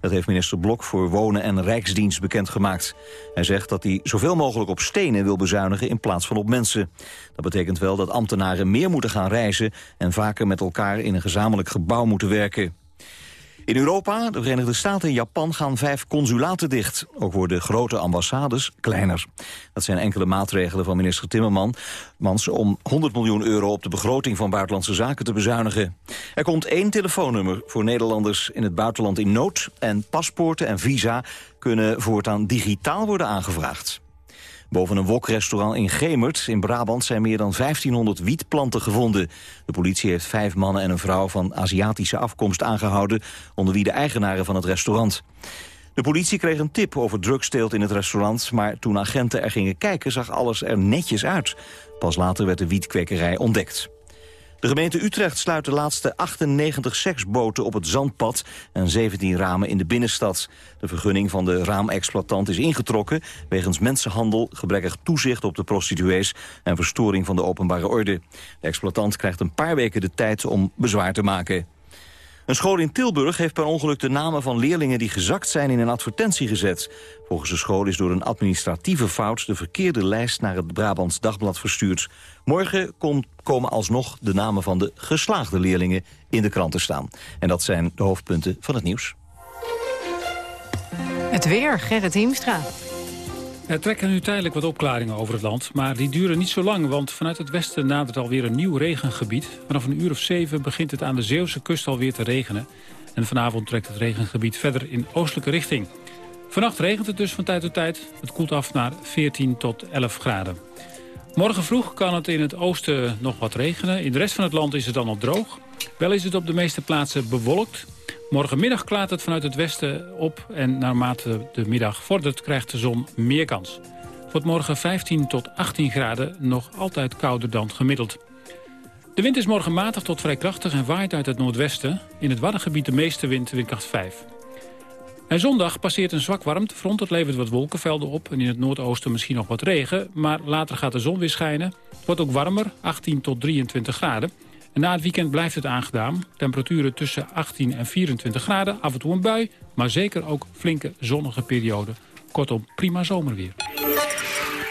Dat heeft minister Blok voor Wonen en Rijksdienst bekendgemaakt. Hij zegt dat hij zoveel mogelijk op stenen wil bezuinigen in plaats van op mensen. Dat betekent wel dat ambtenaren meer moeten gaan reizen... en vaker met elkaar in een gezamenlijk gebouw moeten werken. In Europa, de Verenigde Staten en Japan gaan vijf consulaten dicht. Ook worden grote ambassades kleiner. Dat zijn enkele maatregelen van minister Timmermans... om 100 miljoen euro op de begroting van Buitenlandse Zaken te bezuinigen. Er komt één telefoonnummer voor Nederlanders in het buitenland in nood... en paspoorten en visa kunnen voortaan digitaal worden aangevraagd. Boven een wokrestaurant in Gemert in Brabant zijn meer dan 1500 wietplanten gevonden. De politie heeft vijf mannen en een vrouw van Aziatische afkomst aangehouden... onder wie de eigenaren van het restaurant. De politie kreeg een tip over drugsteelt in het restaurant... maar toen agenten er gingen kijken zag alles er netjes uit. Pas later werd de wietkwekerij ontdekt. De gemeente Utrecht sluit de laatste 98 seksboten op het Zandpad... en 17 ramen in de binnenstad. De vergunning van de raamexploitant is ingetrokken... wegens mensenhandel, gebrekkig toezicht op de prostituees... en verstoring van de openbare orde. De exploitant krijgt een paar weken de tijd om bezwaar te maken. Een school in Tilburg heeft per ongeluk de namen van leerlingen die gezakt zijn in een advertentie gezet. Volgens de school is door een administratieve fout de verkeerde lijst naar het Brabants Dagblad verstuurd. Morgen komt, komen alsnog de namen van de geslaagde leerlingen in de krant te staan. En dat zijn de hoofdpunten van het nieuws. Het weer, Gerrit Hiemstra. Er trekken nu tijdelijk wat opklaringen over het land, maar die duren niet zo lang, want vanuit het westen nadert alweer een nieuw regengebied. Vanaf een uur of zeven begint het aan de Zeeuwse kust alweer te regenen. En vanavond trekt het regengebied verder in oostelijke richting. Vannacht regent het dus van tijd tot tijd. Het koelt af naar 14 tot 11 graden. Morgen vroeg kan het in het oosten nog wat regenen. In de rest van het land is het dan al droog. Wel is het op de meeste plaatsen bewolkt. Morgenmiddag klaart het vanuit het westen op... en naarmate de middag vordert krijgt de zon meer kans. Het wordt morgen 15 tot 18 graden, nog altijd kouder dan gemiddeld. De wind is morgen matig tot vrij krachtig en waait uit het noordwesten. In het Waddengebied de meeste wind, windkracht 5. En zondag passeert een zwak warmtefront. Dat levert wat wolkenvelden op en in het noordoosten misschien nog wat regen. Maar later gaat de zon weer schijnen. Het wordt ook warmer, 18 tot 23 graden. Na het weekend blijft het aangedaan. Temperaturen tussen 18 en 24 graden, af en toe een bui... maar zeker ook flinke zonnige perioden. Kortom, prima zomerweer.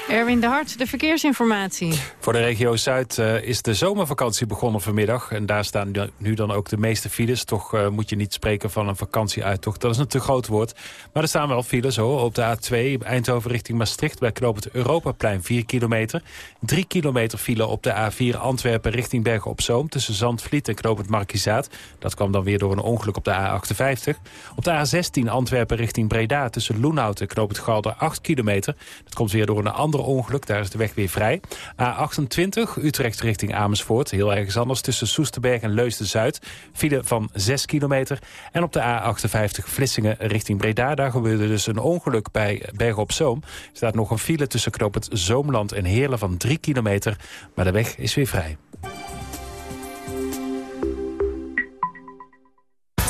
Erwin de Hart, de verkeersinformatie. Voor de regio Zuid uh, is de zomervakantie begonnen vanmiddag. En daar staan nu dan ook de meeste files. Toch uh, moet je niet spreken van een vakantieuittocht. Dat is een te groot woord. Maar er staan wel files hoor. Op de A2 Eindhoven richting Maastricht bij knoop het Europaplein 4 kilometer. 3 kilometer file op de A4 Antwerpen richting Bergen op Zoom. Tussen Zandvliet en knoop het Markizaat. Dat kwam dan weer door een ongeluk op de A58. Op de A16 Antwerpen richting Breda tussen Loenhout en knoop het Galder 8 kilometer. Dat komt weer door een andere ongeluk. Daar is de weg weer vrij. A28, Utrecht richting Amersfoort. Heel ergens anders tussen Soesterberg en Leusden-Zuid. File van 6 kilometer. En op de A58 Vlissingen richting Breda. Daar gebeurde dus een ongeluk bij Bergen op Zoom. Er staat nog een file tussen knoop het Zoomland en Heerlen van 3 kilometer. Maar de weg is weer vrij.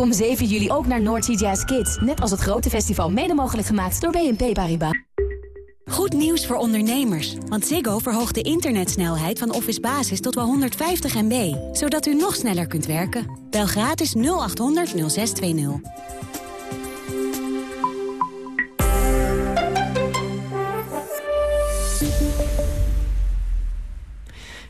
Kom 7 juli ook naar Noordsea Jazz Kids. Net als het grote festival mede mogelijk gemaakt door BNP Paribas. Goed nieuws voor ondernemers, want Ziggo verhoogt de internetsnelheid van Office Basis tot wel 150 MB, zodat u nog sneller kunt werken. Bel gratis 0800 0620.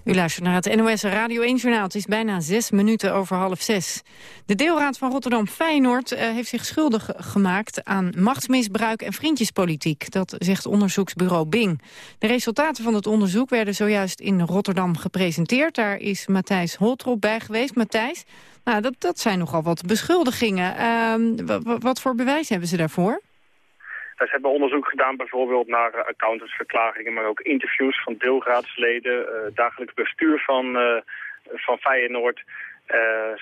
U luistert naar het NOS Radio 1 Journaal. Het is bijna zes minuten over half zes. De deelraad van Rotterdam Feyenoord eh, heeft zich schuldig gemaakt aan machtsmisbruik en vriendjespolitiek. Dat zegt onderzoeksbureau Bing. De resultaten van het onderzoek werden zojuist in Rotterdam gepresenteerd. Daar is Matthijs Holtrop bij geweest. Matthijs, nou, dat, dat zijn nogal wat beschuldigingen. Uh, wat voor bewijs hebben ze daarvoor? Ze hebben onderzoek gedaan bijvoorbeeld naar uh, accountantsverklaringen, maar ook interviews van deelraadsleden, uh, dagelijks bestuur van, uh, van Feyenoord.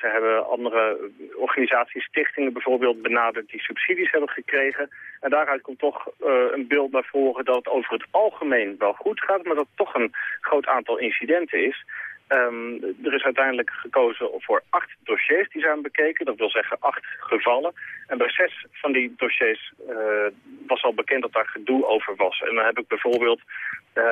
ze hebben andere organisaties, stichtingen bijvoorbeeld benaderd die subsidies hebben gekregen. En daaruit komt toch een beeld naar voren dat het over het algemeen wel goed gaat, maar dat toch een groot aantal incidenten is. Um, er is uiteindelijk gekozen voor acht dossiers die zijn bekeken. Dat wil zeggen acht gevallen. En bij zes van die dossiers uh, was al bekend dat daar gedoe over was. En dan heb ik bijvoorbeeld uh,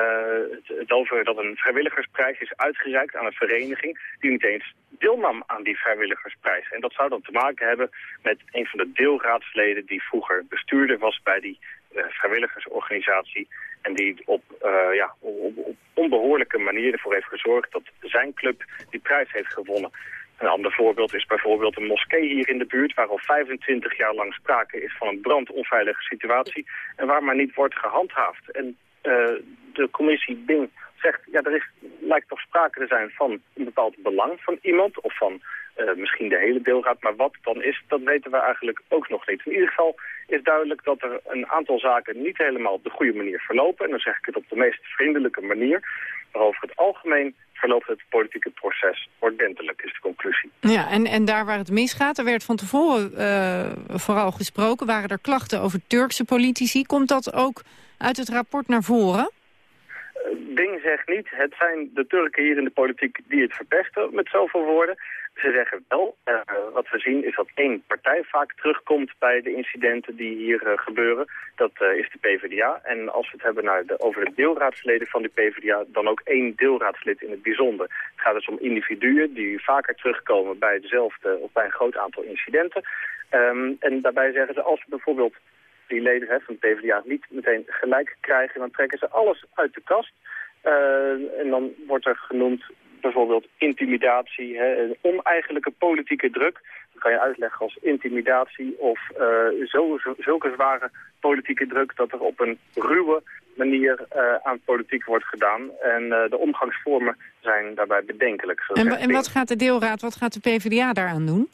het over dat een vrijwilligersprijs is uitgereikt aan een vereniging... die niet eens deelnam aan die vrijwilligersprijs. En dat zou dan te maken hebben met een van de deelraadsleden... die vroeger bestuurder was bij die uh, vrijwilligersorganisatie... En die op, uh, ja, op, onbehoorlijke manier ervoor heeft gezorgd dat zijn club die prijs heeft gewonnen. Een ander voorbeeld is bijvoorbeeld een moskee hier in de buurt... waar al 25 jaar lang sprake is van een brandonveilige situatie... en waar maar niet wordt gehandhaafd. En uh, de commissie Bing zegt, ja, er is, lijkt toch sprake te zijn van een bepaald belang van iemand... of van uh, misschien de hele deelraad, maar wat het dan is, dat weten we eigenlijk ook nog niet. In ieder geval is duidelijk dat er een aantal zaken niet helemaal op de goede manier verlopen. En dan zeg ik het op de meest vriendelijke manier. Maar over het algemeen verloopt het politieke proces ordentelijk, is de conclusie. Ja, en, en daar waar het misgaat, er werd van tevoren uh, vooral gesproken... waren er klachten over Turkse politici. Komt dat ook uit het rapport naar voren? Ding zegt niet, het zijn de Turken hier in de politiek die het verpesten, met zoveel woorden. Ze zeggen wel, uh, wat we zien is dat één partij vaak terugkomt bij de incidenten die hier uh, gebeuren. Dat uh, is de PvdA. En als we het hebben naar de, over de deelraadsleden van de PvdA, dan ook één deelraadslid in het bijzonder. Het gaat dus om individuen die vaker terugkomen bij dezelfde of bij een groot aantal incidenten. Um, en daarbij zeggen ze, als we bijvoorbeeld die leden hè, van de PvdA niet meteen gelijk krijgen, dan trekken ze alles uit de kast. en dan wordt er genoemd bijvoorbeeld intimidatie, hè, een oneigenlijke politieke druk. Dat kan je uitleggen als intimidatie of uh, zo, zulke zware politieke druk dat er op een ruwe manier uh, aan politiek wordt gedaan. En uh, de omgangsvormen zijn daarbij bedenkelijk. En, en wat gaat de deelraad, wat gaat de PvdA daaraan doen?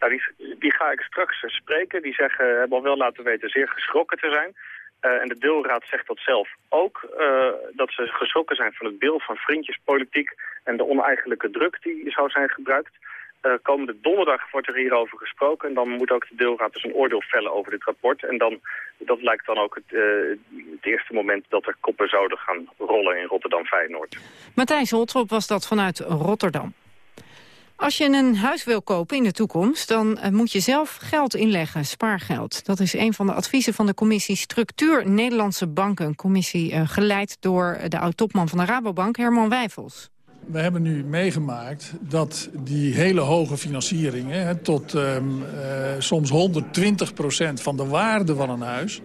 Nou, die, die ga ik straks spreken. Die zeggen, hebben al wel laten weten zeer geschrokken te zijn. Uh, en de deelraad zegt dat zelf ook, uh, dat ze geschrokken zijn van het beeld van vriendjespolitiek en de oneigenlijke druk die zou zijn gebruikt. Uh, komende donderdag wordt er hierover gesproken en dan moet ook de deelraad dus een oordeel vellen over dit rapport. En dan, dat lijkt dan ook het, het eerste moment dat er koppen zouden gaan rollen in Rotterdam-Feyenoord. Matthijs Holtrop was dat vanuit Rotterdam. Als je een huis wil kopen in de toekomst, dan eh, moet je zelf geld inleggen, spaargeld. Dat is een van de adviezen van de commissie Structuur Nederlandse Banken. Een commissie uh, geleid door de oud-topman van de Rabobank, Herman Wijfels. We hebben nu meegemaakt dat die hele hoge financieringen... tot uh, soms 120% van de waarde van een huis...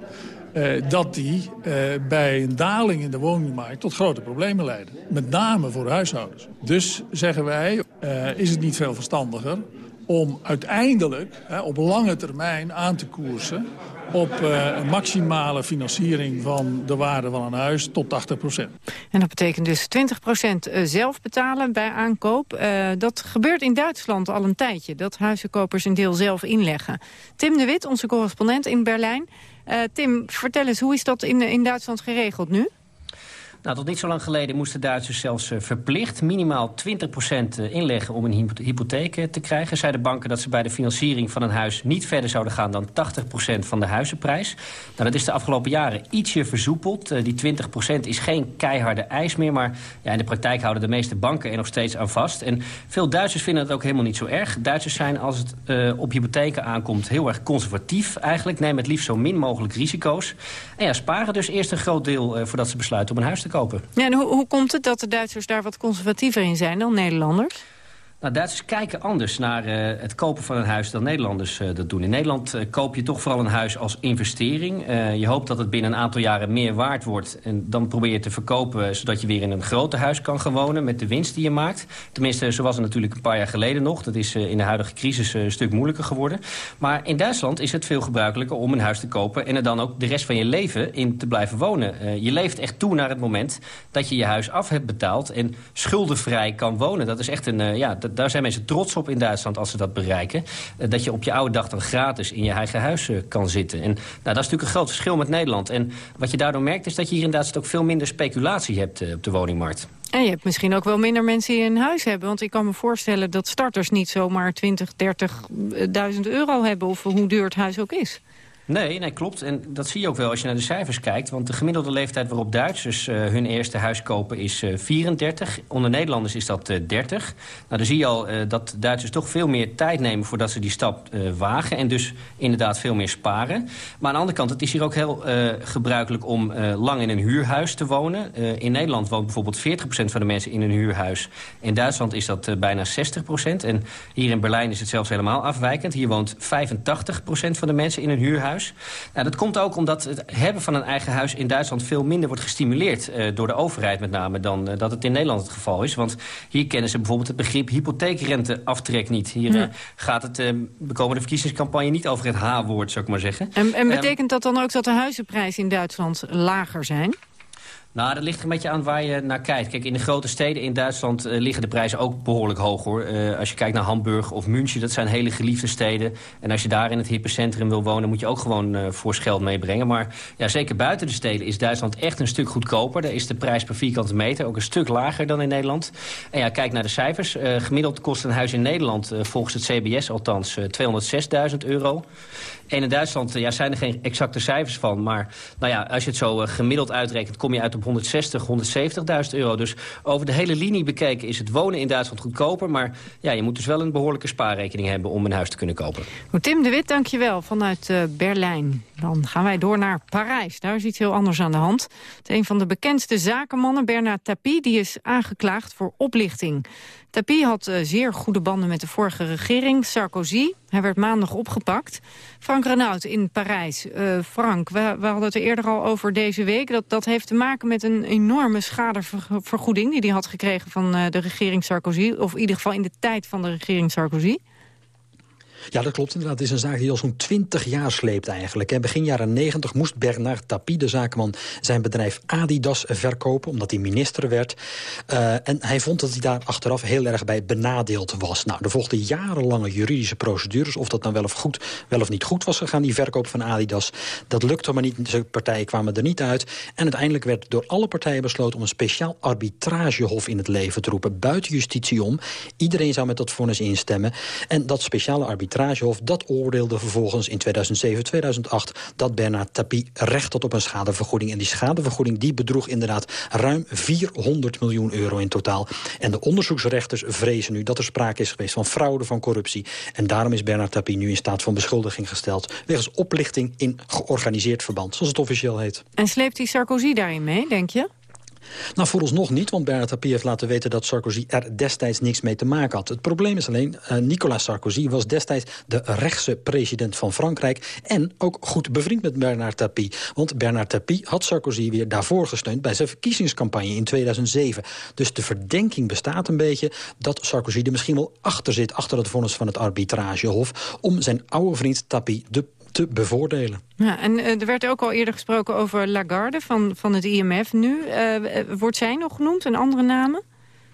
Uh, dat die uh, bij een daling in de woningmarkt tot grote problemen leiden. Met name voor huishoudens. Dus zeggen wij, uh, is het niet veel verstandiger om uiteindelijk op lange termijn aan te koersen op een maximale financiering van de waarde van een huis tot 80% En dat betekent dus 20% zelf betalen bij aankoop. Dat gebeurt in Duitsland al een tijdje, dat huizenkopers een deel zelf inleggen. Tim de Wit, onze correspondent in Berlijn. Uh, Tim, vertel eens, hoe is dat in, in Duitsland geregeld nu? Nou, tot niet zo lang geleden moesten Duitsers zelfs uh, verplicht minimaal 20% inleggen om een hypotheek te krijgen. Zeiden banken dat ze bij de financiering van een huis niet verder zouden gaan dan 80% van de huizenprijs. Nou, dat is de afgelopen jaren ietsje versoepeld. Die 20% is geen keiharde eis meer, maar ja, in de praktijk houden de meeste banken er nog steeds aan vast. En veel Duitsers vinden het ook helemaal niet zo erg. Duitsers zijn als het op hypotheken aankomt heel erg conservatief eigenlijk. Nemen het liefst zo min mogelijk risico's. Ja, sparen dus eerst een groot deel voordat ze besluiten om een huis te kopen. Ja, en hoe komt het dat de Duitsers daar wat conservatiever in zijn dan Nederlanders? Nou, Duitsers kijken anders naar uh, het kopen van een huis dan Nederlanders uh, dat doen. In Nederland uh, koop je toch vooral een huis als investering. je hoopt dat het binnen een aantal jaren meer waard wordt. En dan probeer je te verkopen zodat je weer in een groter huis kan gaan wonen... met de winst die je maakt. Tenminste, zo was het natuurlijk een paar jaar geleden nog. Dat is in de huidige crisis een stuk moeilijker geworden. Maar in Duitsland is het veel gebruikelijker om een huis te kopen... en er dan ook de rest van je leven in te blijven wonen. je leeft echt toe naar het moment dat je je huis af hebt betaald... en schuldenvrij kan wonen. Dat is echt een... ja, daar zijn mensen trots op in Duitsland als ze dat bereiken. Uh, dat je op je oude dag dan gratis in je eigen huis uh, kan zitten. En nou, dat is natuurlijk een groot verschil met Nederland. En wat je daardoor merkt is dat je hier in Duitsland ook veel minder speculatie hebt uh, op de woningmarkt. En je hebt misschien ook wel minder mensen die een huis hebben. Want ik kan me voorstellen dat starters niet zomaar 20, 30.000 euro hebben... of hoe duur het huis ook is. Nee, nee, klopt. En dat zie je ook wel als je naar de cijfers kijkt. Want de gemiddelde leeftijd waarop Duitsers uh, hun eerste huis kopen is uh, 34. Onder Nederlanders is dat uh, 30. Nou, dan zie je al dat Duitsers toch veel meer tijd nemen voordat ze die stap wagen. En dus inderdaad veel meer sparen. Maar aan de andere kant, het is hier ook heel gebruikelijk om lang in een huurhuis te wonen. in Nederland woont bijvoorbeeld 40% van de mensen in een huurhuis. In Duitsland is dat bijna 60%. En hier in Berlijn is het zelfs helemaal afwijkend. Hier woont 85% van de mensen in een huurhuis. Nou, dat komt ook omdat het hebben van een eigen huis in Duitsland... veel minder wordt gestimuleerd uh, door de overheid met name... dan uh, dat het in Nederland het geval is. Want hier kennen ze bijvoorbeeld het begrip hypotheekrenteaftrek niet. Hier uh, gaat het de komende verkiezingscampagne niet over het H-woord, zou ik maar zeggen. En, en betekent um, dat dan ook dat de huizenprijzen in Duitsland lager zijn? Nou, dat ligt een beetje aan waar je naar kijkt. Kijk, in de grote steden in Duitsland uh, liggen de prijzen ook behoorlijk hoog, hoor. Uh, als je kijkt naar Hamburg of München, dat zijn hele geliefde steden. En als je daar in het hypercentrum wil wonen, moet je ook gewoon uh, geld meebrengen. Maar ja, zeker buiten de steden is Duitsland echt een stuk goedkoper. Daar is de prijs per vierkante meter ook een stuk lager dan in Nederland. En ja, kijk naar de cijfers. gemiddeld kost een huis in Nederland, volgens het CBS althans, 206.000 euro. In Duitsland ja, zijn er geen exacte cijfers van. Maar nou ja, als je het zo uh, gemiddeld uitrekent... kom je uit op 160, 170.000 euro. Dus over de hele linie bekeken is het wonen in Duitsland goedkoper. Maar ja, je moet dus wel een behoorlijke spaarrekening hebben... om een huis te kunnen kopen. Tim de Wit, dankjewel, vanuit uh, Berlijn. Dan gaan wij door naar Parijs. Daar is iets heel anders aan de hand. Het een van de bekendste zakenmannen, Bernard Tapie... die is aangeklaagd voor oplichting. Tapie had zeer goede banden met de vorige regering, Sarkozy. Hij werd maandag opgepakt. Frank Renaud in Parijs. Uh, Frank, we, hadden het er eerder al over deze week. Dat, dat heeft te maken met een enorme schadevergoeding... die hij had gekregen van uh, de regering Sarkozy. Of in ieder geval in de tijd van de regering Sarkozy. Ja, dat klopt inderdaad. Het is een zaak die al zo'n 20 jaar sleept eigenlijk. Begin jaren 90 moest Bernard Tapie, de zakenman, zijn bedrijf Adidas verkopen... omdat hij minister werd. Uh, en hij vond dat hij daar achteraf heel erg bij benadeeld was. Nou, er volgden jarenlange juridische procedures... of dat nou wel of, goed, wel of niet goed was gegaan, die verkoop van Adidas. Dat lukte maar niet, de partijen kwamen er niet uit. En uiteindelijk werd door alle partijen besloten... om een speciaal arbitragehof in het leven te roepen. Buiten justitie om. Iedereen zou met dat vonnis instemmen. En dat speciale arbitrage arbitragehof. Dat oordeelde vervolgens in 2007, 2008 dat Bernard Tapie recht had op een schadevergoeding. En die schadevergoeding die bedroeg inderdaad ruim 400 miljoen euro in totaal. En de onderzoeksrechters vrezen nu dat er sprake is geweest van fraude, van corruptie. En daarom is Bernard Tapie nu in staat van beschuldiging gesteld... wegens oplichting in georganiseerd verband, zoals het officieel heet. En sleept die Sarkozy daarin mee, denk je? Nou, vooralsnog niet, want Bernard Tapie heeft laten weten... dat Sarkozy er destijds niks mee te maken had. Het probleem is alleen, uh, Nicolas Sarkozy was destijds de rechtse president van Frankrijk... en ook goed bevriend met Bernard Tapie. Want Bernard Tapie had Sarkozy weer daarvoor gesteund... bij zijn verkiezingscampagne in 2007. Dus de verdenking bestaat een beetje dat Sarkozy er misschien wel achter zit... achter het vonnis van het arbitragehof... om zijn oude vriend Tapie de te bevoordelen. Ja, en uh, er werd ook al eerder gesproken over Lagarde van, van het IMF. Nu uh, wordt zij nog genoemd en andere namen?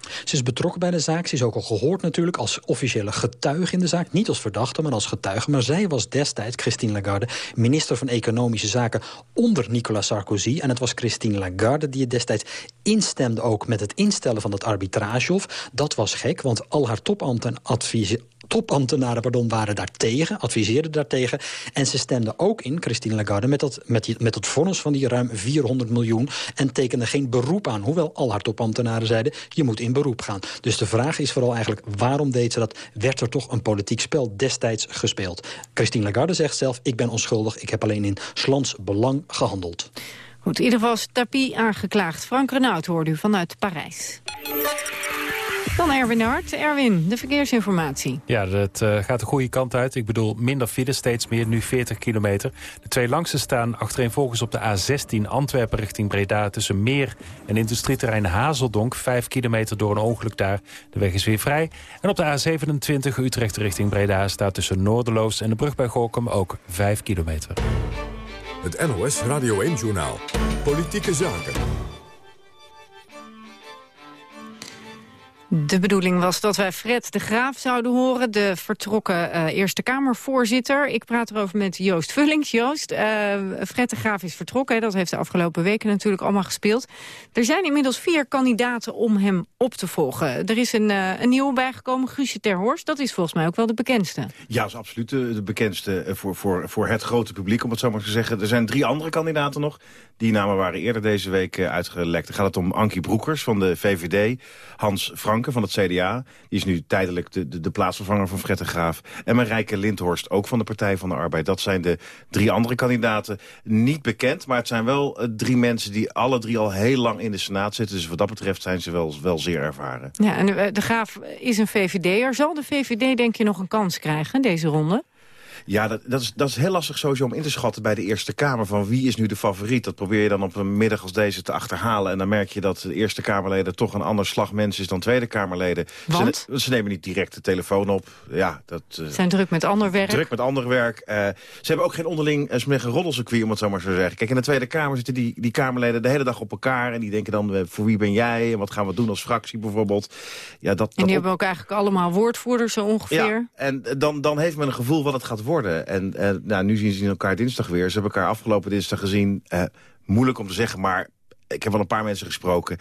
Ze is betrokken bij de zaak. Ze is ook al gehoord natuurlijk als officiële getuige in de zaak. Niet als verdachte, maar als getuige. Maar zij was destijds, Christine Lagarde, minister van Economische Zaken onder Nicolas Sarkozy. En het was Christine Lagarde die het destijds instemde ook met het instellen van het arbitragehof. Dat was gek, want al haar topambten adviezen topambtenaren pardon, waren daartegen, adviseerden daartegen. En ze stemden ook in, Christine Lagarde, met dat, met, met het vonnis van die ruim 400 miljoen... en tekende geen beroep aan, hoewel al haar topambtenaren zeiden... je moet in beroep gaan. Dus de vraag is vooral eigenlijk, waarom deed ze dat? Werd er toch een politiek spel destijds gespeeld? Christine Lagarde zegt zelf, ik ben onschuldig, ik heb alleen in Slans belang gehandeld. Goed, in ieder geval is Tapie aangeklaagd. Frank Renaud hoorde u vanuit Parijs. Dan Erwin Hart. Erwin, de verkeersinformatie. Ja, het uh, gaat de goede kant uit. Ik bedoel, minder file, steeds meer, nu 40 kilometer. De twee langste staan achtereenvolgens op de A16 Antwerpen richting Breda... tussen Meer en industrieterrein Hazeldonk. 5 kilometer door een ongeluk daar. De weg is weer vrij. En op de A27 Utrecht richting Breda staat tussen Noorderloos en de brug bij Gorkum ook 5 kilometer. Het NOS Radio 1-journaal. Politieke zaken. De bedoeling was dat wij Fred de Graaf zouden horen, de vertrokken uh, Eerste Kamervoorzitter. Ik praat erover met Joost Vullings. Joost, uh, Fred de Graaf is vertrokken, dat heeft de afgelopen weken natuurlijk allemaal gespeeld. Er zijn inmiddels vier kandidaten om hem op te volgen. Er is een, uh, een nieuwe bijgekomen, Guusje Terhorst. Dat is volgens mij ook wel de bekendste. Ja, is absoluut de, de bekendste voor, voor, voor het grote publiek, om het zo maar te zeggen. Er zijn drie andere kandidaten nog. Die namen waren eerder deze week uitgelekt. Dan gaat het om Ankie Broekers van de VVD, Hans Frank van het CDA. Die is nu tijdelijk de, de, plaatsvervanger van Fred de Graaf. En Marijke Lindhorst, ook van de Partij van de Arbeid. Dat zijn de drie andere kandidaten. Niet bekend, maar het zijn wel uh, drie mensen... die alle drie al heel lang in de Senaat zitten. Dus wat dat betreft zijn ze wel, wel zeer ervaren. Ja, en de, de Graaf is een VVD'er. Zal de VVD, denk je, nog een kans krijgen, deze ronde? Ja, dat, dat, is, dat is heel lastig sowieso om in te schatten bij de Eerste Kamer. Van wie is nu de favoriet? Dat probeer je dan op een middag als deze te achterhalen. En dan merk je dat de Eerste Kamerleden toch een ander slag mensen is dan Tweede Kamerleden. Want? Ze, ze, nemen niet direct de telefoon op. Ja, dat, uh, zijn druk met ander werk. Druk met ander werk. Uh, ze hebben ook geen onderling uh, een roddelcircuit, om het zo maar zo te zeggen. Kijk, in de Tweede Kamer zitten die, die Kamerleden de hele dag op elkaar. En die denken dan, voor wie ben jij? En wat gaan we doen als fractie bijvoorbeeld? Ja, dat, en die dat hebben ook eigenlijk allemaal woordvoerders zo ongeveer. Ja, en dan, dan heeft men een gevoel wat het gaat worden. En uh, nou, nu zien ze elkaar dinsdag weer. Ze hebben elkaar afgelopen dinsdag gezien. Uh, moeilijk om te zeggen, maar ik heb wel een paar mensen gesproken.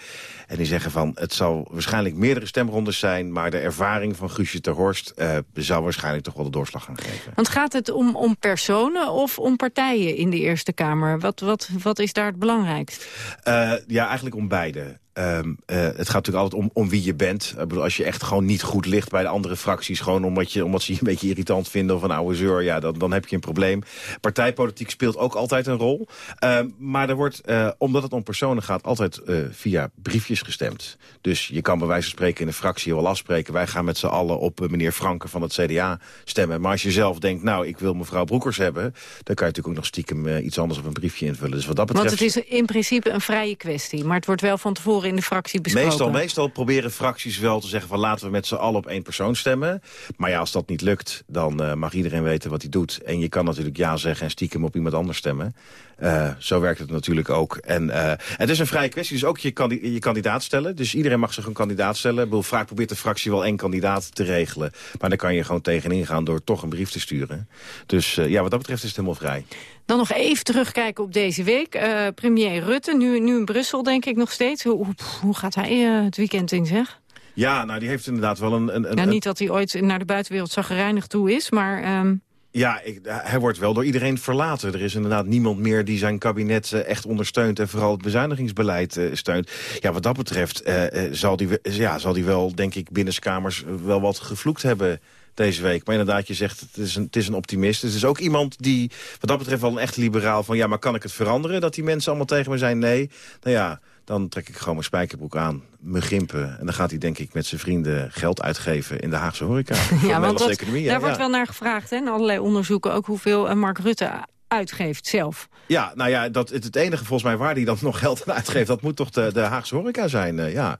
En die zeggen van, het zal waarschijnlijk meerdere stemrondes zijn... maar de ervaring van Guusje ter Horst uh, zal waarschijnlijk toch wel de doorslag gaan geven. Want gaat het om, om personen of om partijen in de Eerste Kamer? Wat, wat, wat is daar het belangrijkst? Uh, ja, eigenlijk om beide. Um, uh, het gaat natuurlijk altijd om, om wie je bent. Ik bedoel, als je echt gewoon niet goed ligt bij de andere fracties... gewoon omdat, je, omdat ze je een beetje irritant vinden of een oude zeur... ja, dan, dan heb je een probleem. Partijpolitiek speelt ook altijd een rol. Uh, maar er wordt, uh, omdat het om personen gaat... altijd via briefjes gestemd. Dus je kan bij wijze van spreken in de fractie wel afspreken... wij gaan met z'n allen op meneer Franke van het CDA stemmen. Maar als je zelf denkt, nou, ik wil mevrouw Broekers hebben... dan kan je natuurlijk ook nog stiekem iets anders op een briefje invullen. Dus wat dat betreft... Want het is in principe een vrije kwestie. Maar het wordt wel van tevoren in de fractie besproken? Meestal, meestal proberen fracties wel te zeggen van laten we met z'n allen op één persoon stemmen. Maar ja, als dat niet lukt, dan uh, mag iedereen weten wat hij doet. En je kan natuurlijk ja zeggen en stiekem op iemand anders stemmen. Uh, zo werkt het natuurlijk ook. En uh, het is een vrije kwestie, dus ook je, kandida je kandidaat stellen. Dus iedereen mag zich een kandidaat stellen. Ik bedoel, vaak probeert de fractie wel één kandidaat te regelen. Maar dan kan je gewoon tegenin gaan door toch een brief te sturen. Dus uh, ja, wat dat betreft is het helemaal vrij. Dan nog even terugkijken op deze week. Premier Rutte, nu, nu in Brussel denk ik nog steeds. Hoe, hoe gaat hij het weekend in, zeg? Ja, nou die heeft inderdaad wel een... een, een Nou, niet dat hij ooit naar de buitenwereld zagrijnig toe is, maar... ehm, Ja, ik, hij wordt wel door iedereen verlaten. Er is inderdaad niemand meer die zijn kabinet eh, echt ondersteunt... en vooral het bezuinigingsbeleid eh, steunt. Ja, wat dat betreft eh, zal, die, ja, zal die wel, denk ik, binnenskamers wel wat gevloekt hebben deze week. Maar inderdaad, je zegt, het is een, het is een optimist. Het is ook iemand die, wat dat betreft, wel een echt liberaal... van ja, maar kan ik het veranderen? Dat die mensen allemaal tegen me zijn? Nee. Nou ja, dan trek ik gewoon mijn spijkerbroek aan, mijn gimpen... en dan gaat hij, denk ik, met zijn vrienden geld uitgeven... in de Haagse horeca. Ja, want Nederlandse dat, economie. daar ja, wordt wel naar gevraagd, hè, in allerlei onderzoeken... ook hoeveel eh, Mark Rutte uitgeeft zelf. Ja, nou ja, dat, het, het enige volgens mij waar die dan nog geld aan uitgeeft... dat moet toch de, de Haagse horeca zijn, eh, ja.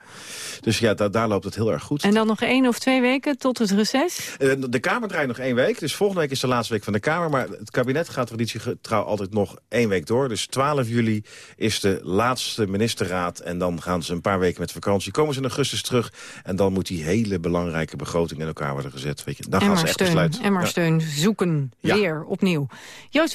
Dus ja, da- daar loopt het heel erg goed. En dan nog één of twee weken tot het reces? Eh, de Kamer draait nog één week, dus volgende week is de laatste week van de Kamer. Maar het kabinet gaat traditiegetrouw altijd nog één week door. Dus 12 juli is de laatste ministerraad. En dan gaan ze een paar weken met vakantie. Komen ze in augustus terug. En dan moet die hele belangrijke begroting in elkaar worden gezet. Weet je. Dan en gaan ze echt steun, besluiten. en maar Ja. steun zoeken, Ja. weer, opnieuw. Joost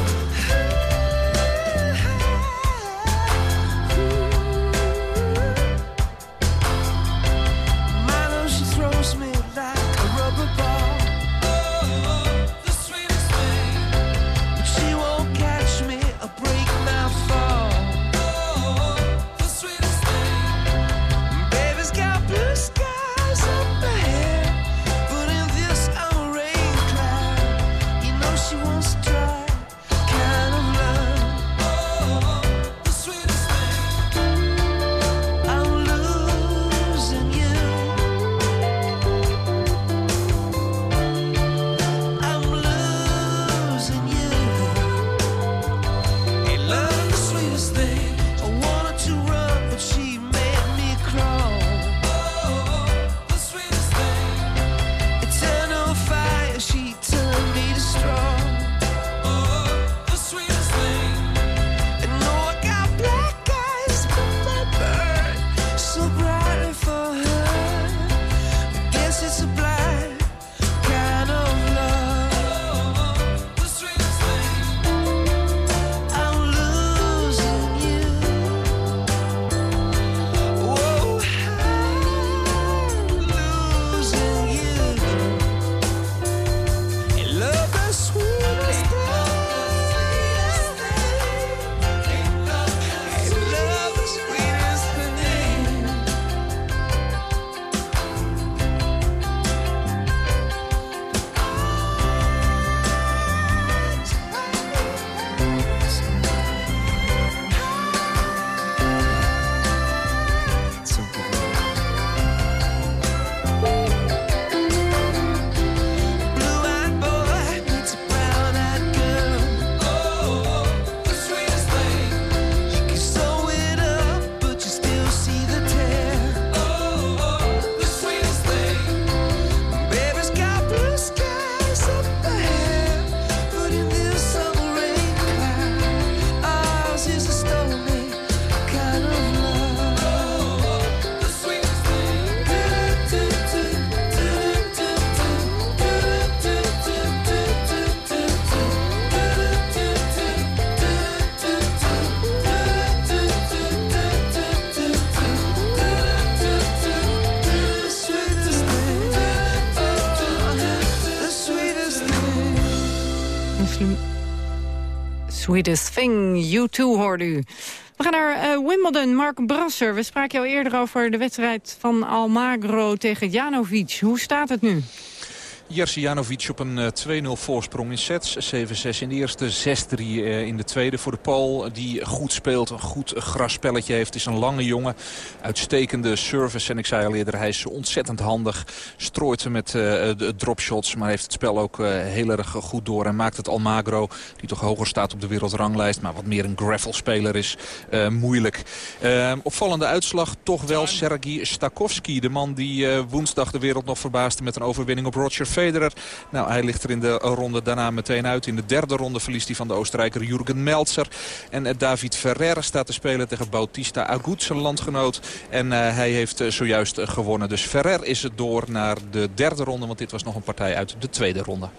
Sweetest Thing, U2 hoorde u. We gaan naar eh, Wimbledon, Mark Brasser. We spraken jou eerder over de wedstrijd van Almagro tegen Janovic. Hoe staat het nu? Jerzy Janovic op een eh, 2-0 voorsprong in sets. 7-6 in de eerste, 6-3 eh, in de tweede voor de Pool. Die goed speelt, een goed grasspelletje heeft. Is een lange jongen. Uitstekende service. En ik zei al eerder, hij is ontzettend handig. Strooit ze met eh, de dropshots. Maar heeft het spel ook eh, heel erg goed door. En maakt het Almagro, die toch hoger staat op de wereldranglijst. Maar wat meer een gravel-speler is, eh, moeilijk. Eh, opvallende uitslag toch wel Sergei Stakowski. De man die eh, woensdag de wereld nog verbaasde met een overwinning op Roger Federer. Nou, hij ligt er in de ronde daarna meteen uit. In de derde ronde verliest hij van de Oostenrijker Jurgen Meltzer. En eh, David Ferrer staat te spelen tegen Bautista Agut, zijn landgenoot. En eh, hij heeft eh, zojuist gewonnen. Dus Ferrer is het door naar de derde ronde. Want dit was nog een partij uit de tweede ronde.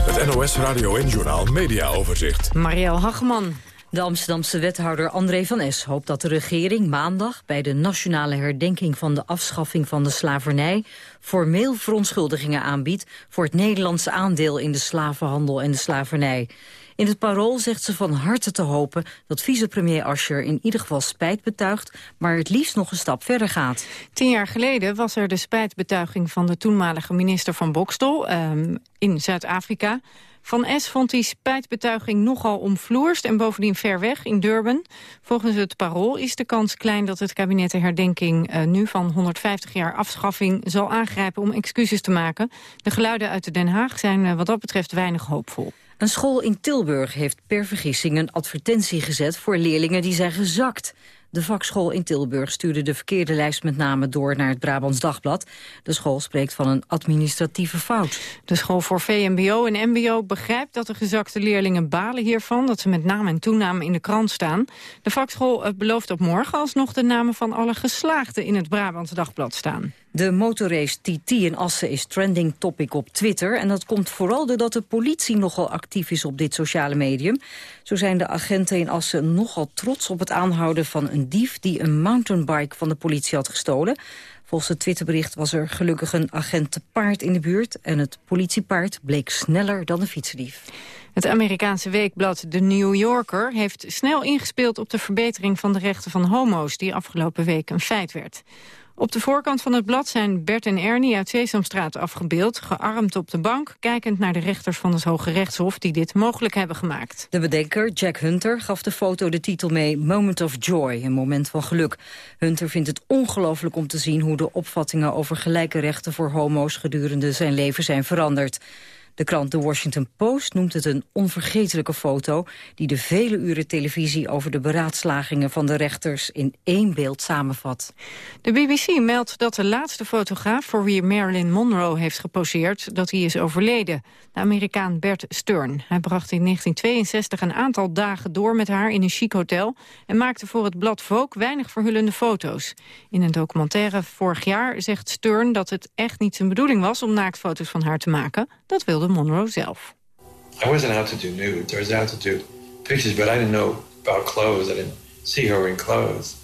Het NOS Radio en Journaal Media Overzicht. Marielle Hageman. De Amsterdamse wethouder André van Es hoopt dat de regering maandag... bij de nationale herdenking van de afschaffing van de slavernij... formeel verontschuldigingen aanbiedt voor het Nederlandse aandeel... in de slavenhandel en de slavernij. In het parool zegt ze van harte te hopen dat vicepremier Ascher in ieder geval spijt betuigt, maar het liefst nog een stap verder gaat. Tien jaar geleden was er de spijtbetuiging van de toenmalige minister van Bokstel ehm, in Zuid-Afrika. Van S vond die spijtbetuiging nogal omvloerst en bovendien ver weg in Durban. Volgens het parool is de kans klein dat het kabinet de herdenking eh, nu van 150 jaar afschaffing zal aangrijpen om excuses te maken. De geluiden uit Den Haag zijn eh, wat dat betreft weinig hoopvol. Een school in Tilburg heeft per vergissing een advertentie gezet voor leerlingen die zijn gezakt. De vakschool in Tilburg stuurde de verkeerde lijst met name door naar het Brabants Dagblad. De school spreekt van een administratieve fout. De school voor VMBO en MBO begrijpt dat de gezakte leerlingen balen hiervan, dat ze met naam en toename in de krant staan. De vakschool eh, belooft op morgen alsnog de namen van alle geslaagden in het Brabants Dagblad staan. De motorrace TT in Assen is trending topic op Twitter. En dat komt vooral doordat de politie nogal actief is op dit sociale medium. Zo zijn de agenten in Assen nogal trots op het aanhouden van een dief... die een mountainbike van de politie had gestolen. Volgens het Twitterbericht was er gelukkig een agent te paard in de buurt... en het politiepaard bleek sneller dan de fietsendief. Het Amerikaanse weekblad The New Yorker heeft snel ingespeeld op de verbetering van de rechten van homo's die afgelopen week een feit werd. Op de voorkant van het blad zijn Bert en Ernie uit Sesamstraat afgebeeld... gearmd op de bank, kijkend naar de rechters van het Hoge Rechtshof... die dit mogelijk hebben gemaakt. De bedenker, Jack Hunter, gaf de foto de titel mee Moment of Joy, een moment van geluk. Hunter vindt het ongelooflijk om te zien hoe de opvattingen over gelijke rechten voor homo's gedurende zijn leven zijn veranderd. De krant The Washington Post noemt het een onvergetelijke foto... die de vele uren televisie over de beraadslagingen van de rechters... in één beeld samenvat. De BBC meldt dat de laatste fotograaf voor wie Marilyn Monroe heeft geposeerd... dat hij is overleden, de Amerikaan Bert Stern. Hij bracht in 1962 een aantal dagen door met haar in een chic hotel... en maakte voor het blad Vogue weinig verhullende foto's. In een documentaire vorig jaar zegt Stern dat het echt niet zijn bedoeling was... om naaktfoto's van haar te maken. Dat wilde Monroe zelf. I wasn't out to do nudes. I was out to do pictures, but I didn't know about clothes. I didn't see her in clothes.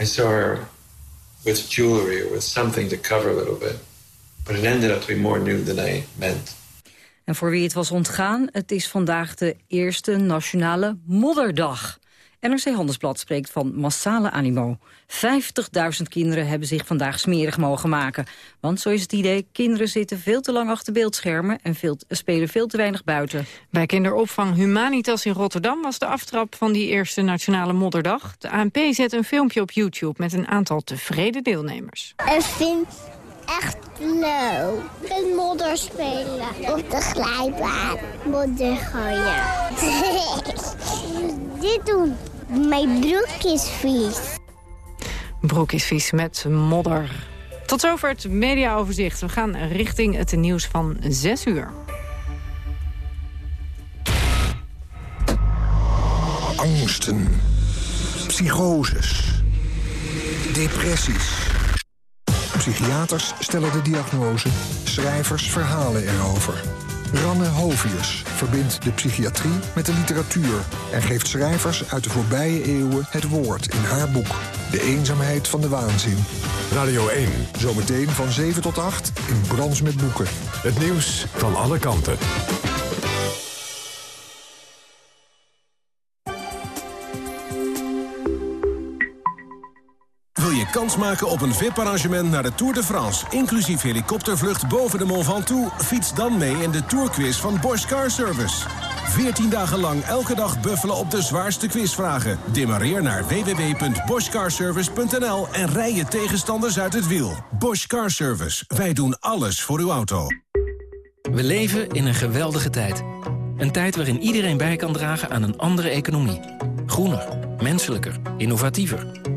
I saw her with jewelry or with something to cover a little bit. But it ended up to be more nude than I meant. En voor wie het was ontgaan, het is vandaag de eerste nationale modderdag. NRC Handelsblad spreekt van massale animo. 50.000 kinderen hebben zich vandaag smerig mogen maken. Want zo is het idee, kinderen zitten veel te lang achter beeldschermen... en veel, spelen veel te weinig buiten. Bij kinderopvang Humanitas in Rotterdam was de aftrap van die eerste nationale modderdag. De ANP zet een filmpje op YouTube met een aantal tevreden deelnemers. Ik vind echt leuk. Met modder spelen. Op de glijbaan. Modder gooien. Dit doen. Mijn broek is vies. Broek is vies met modder. Tot zover het mediaoverzicht. We gaan richting het nieuws van 6 uur. Angsten. Psychoses. Depressies. Psychiaters stellen de diagnose, schrijvers verhalen erover. Ranne Hovius verbindt de psychiatrie met de literatuur... en geeft schrijvers uit de voorbije eeuwen het woord in haar boek. De eenzaamheid van de waanzin. Radio 1. Zometeen van 7 tot 8 in Brans met Boeken. Het nieuws van alle kanten. Kans maken op een VIP-arrangement naar de Tour de France... inclusief helikoptervlucht boven de Mont Ventoux? Fiets dan mee in de Tourquiz van Bosch Car Service. 14 dagen lang elke dag buffelen op de zwaarste quizvragen. Demareer naar www.boschcarservice.nl en rij je tegenstanders uit het wiel. Bosch Car Service. Wij doen alles voor uw auto. We leven in een geweldige tijd. Een tijd waarin iedereen bij kan dragen aan een andere economie. Groener, menselijker, innovatiever.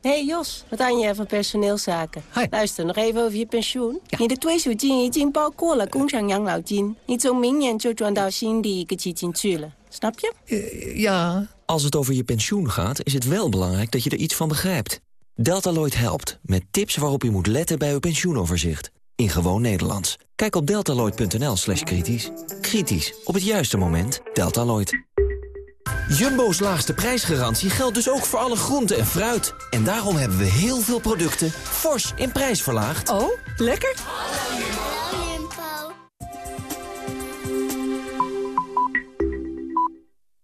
Hey Jos, wat aan je van personeelszaken? Luister, nog even over je pensioen. Je de tweesuijin is in balkola, Je Niet zo mingen, zo juan dao xin die ik Snap je? Eh, ja. Als het over je pensioen gaat, is het wel belangrijk dat je er iets van begrijpt. Deltaloid helpt, met tips waarop je moet letten bij uw pensioenoverzicht. In gewoon Nederlands. Kijk op deltaloid.nl slash kritisch. Kritisch, op het juiste moment, Deltaloid. Jumbo's laagste prijsgarantie geldt dus ook voor alle groenten en fruit. En daarom hebben we heel veel producten fors in prijs verlaagd. Oh, lekker.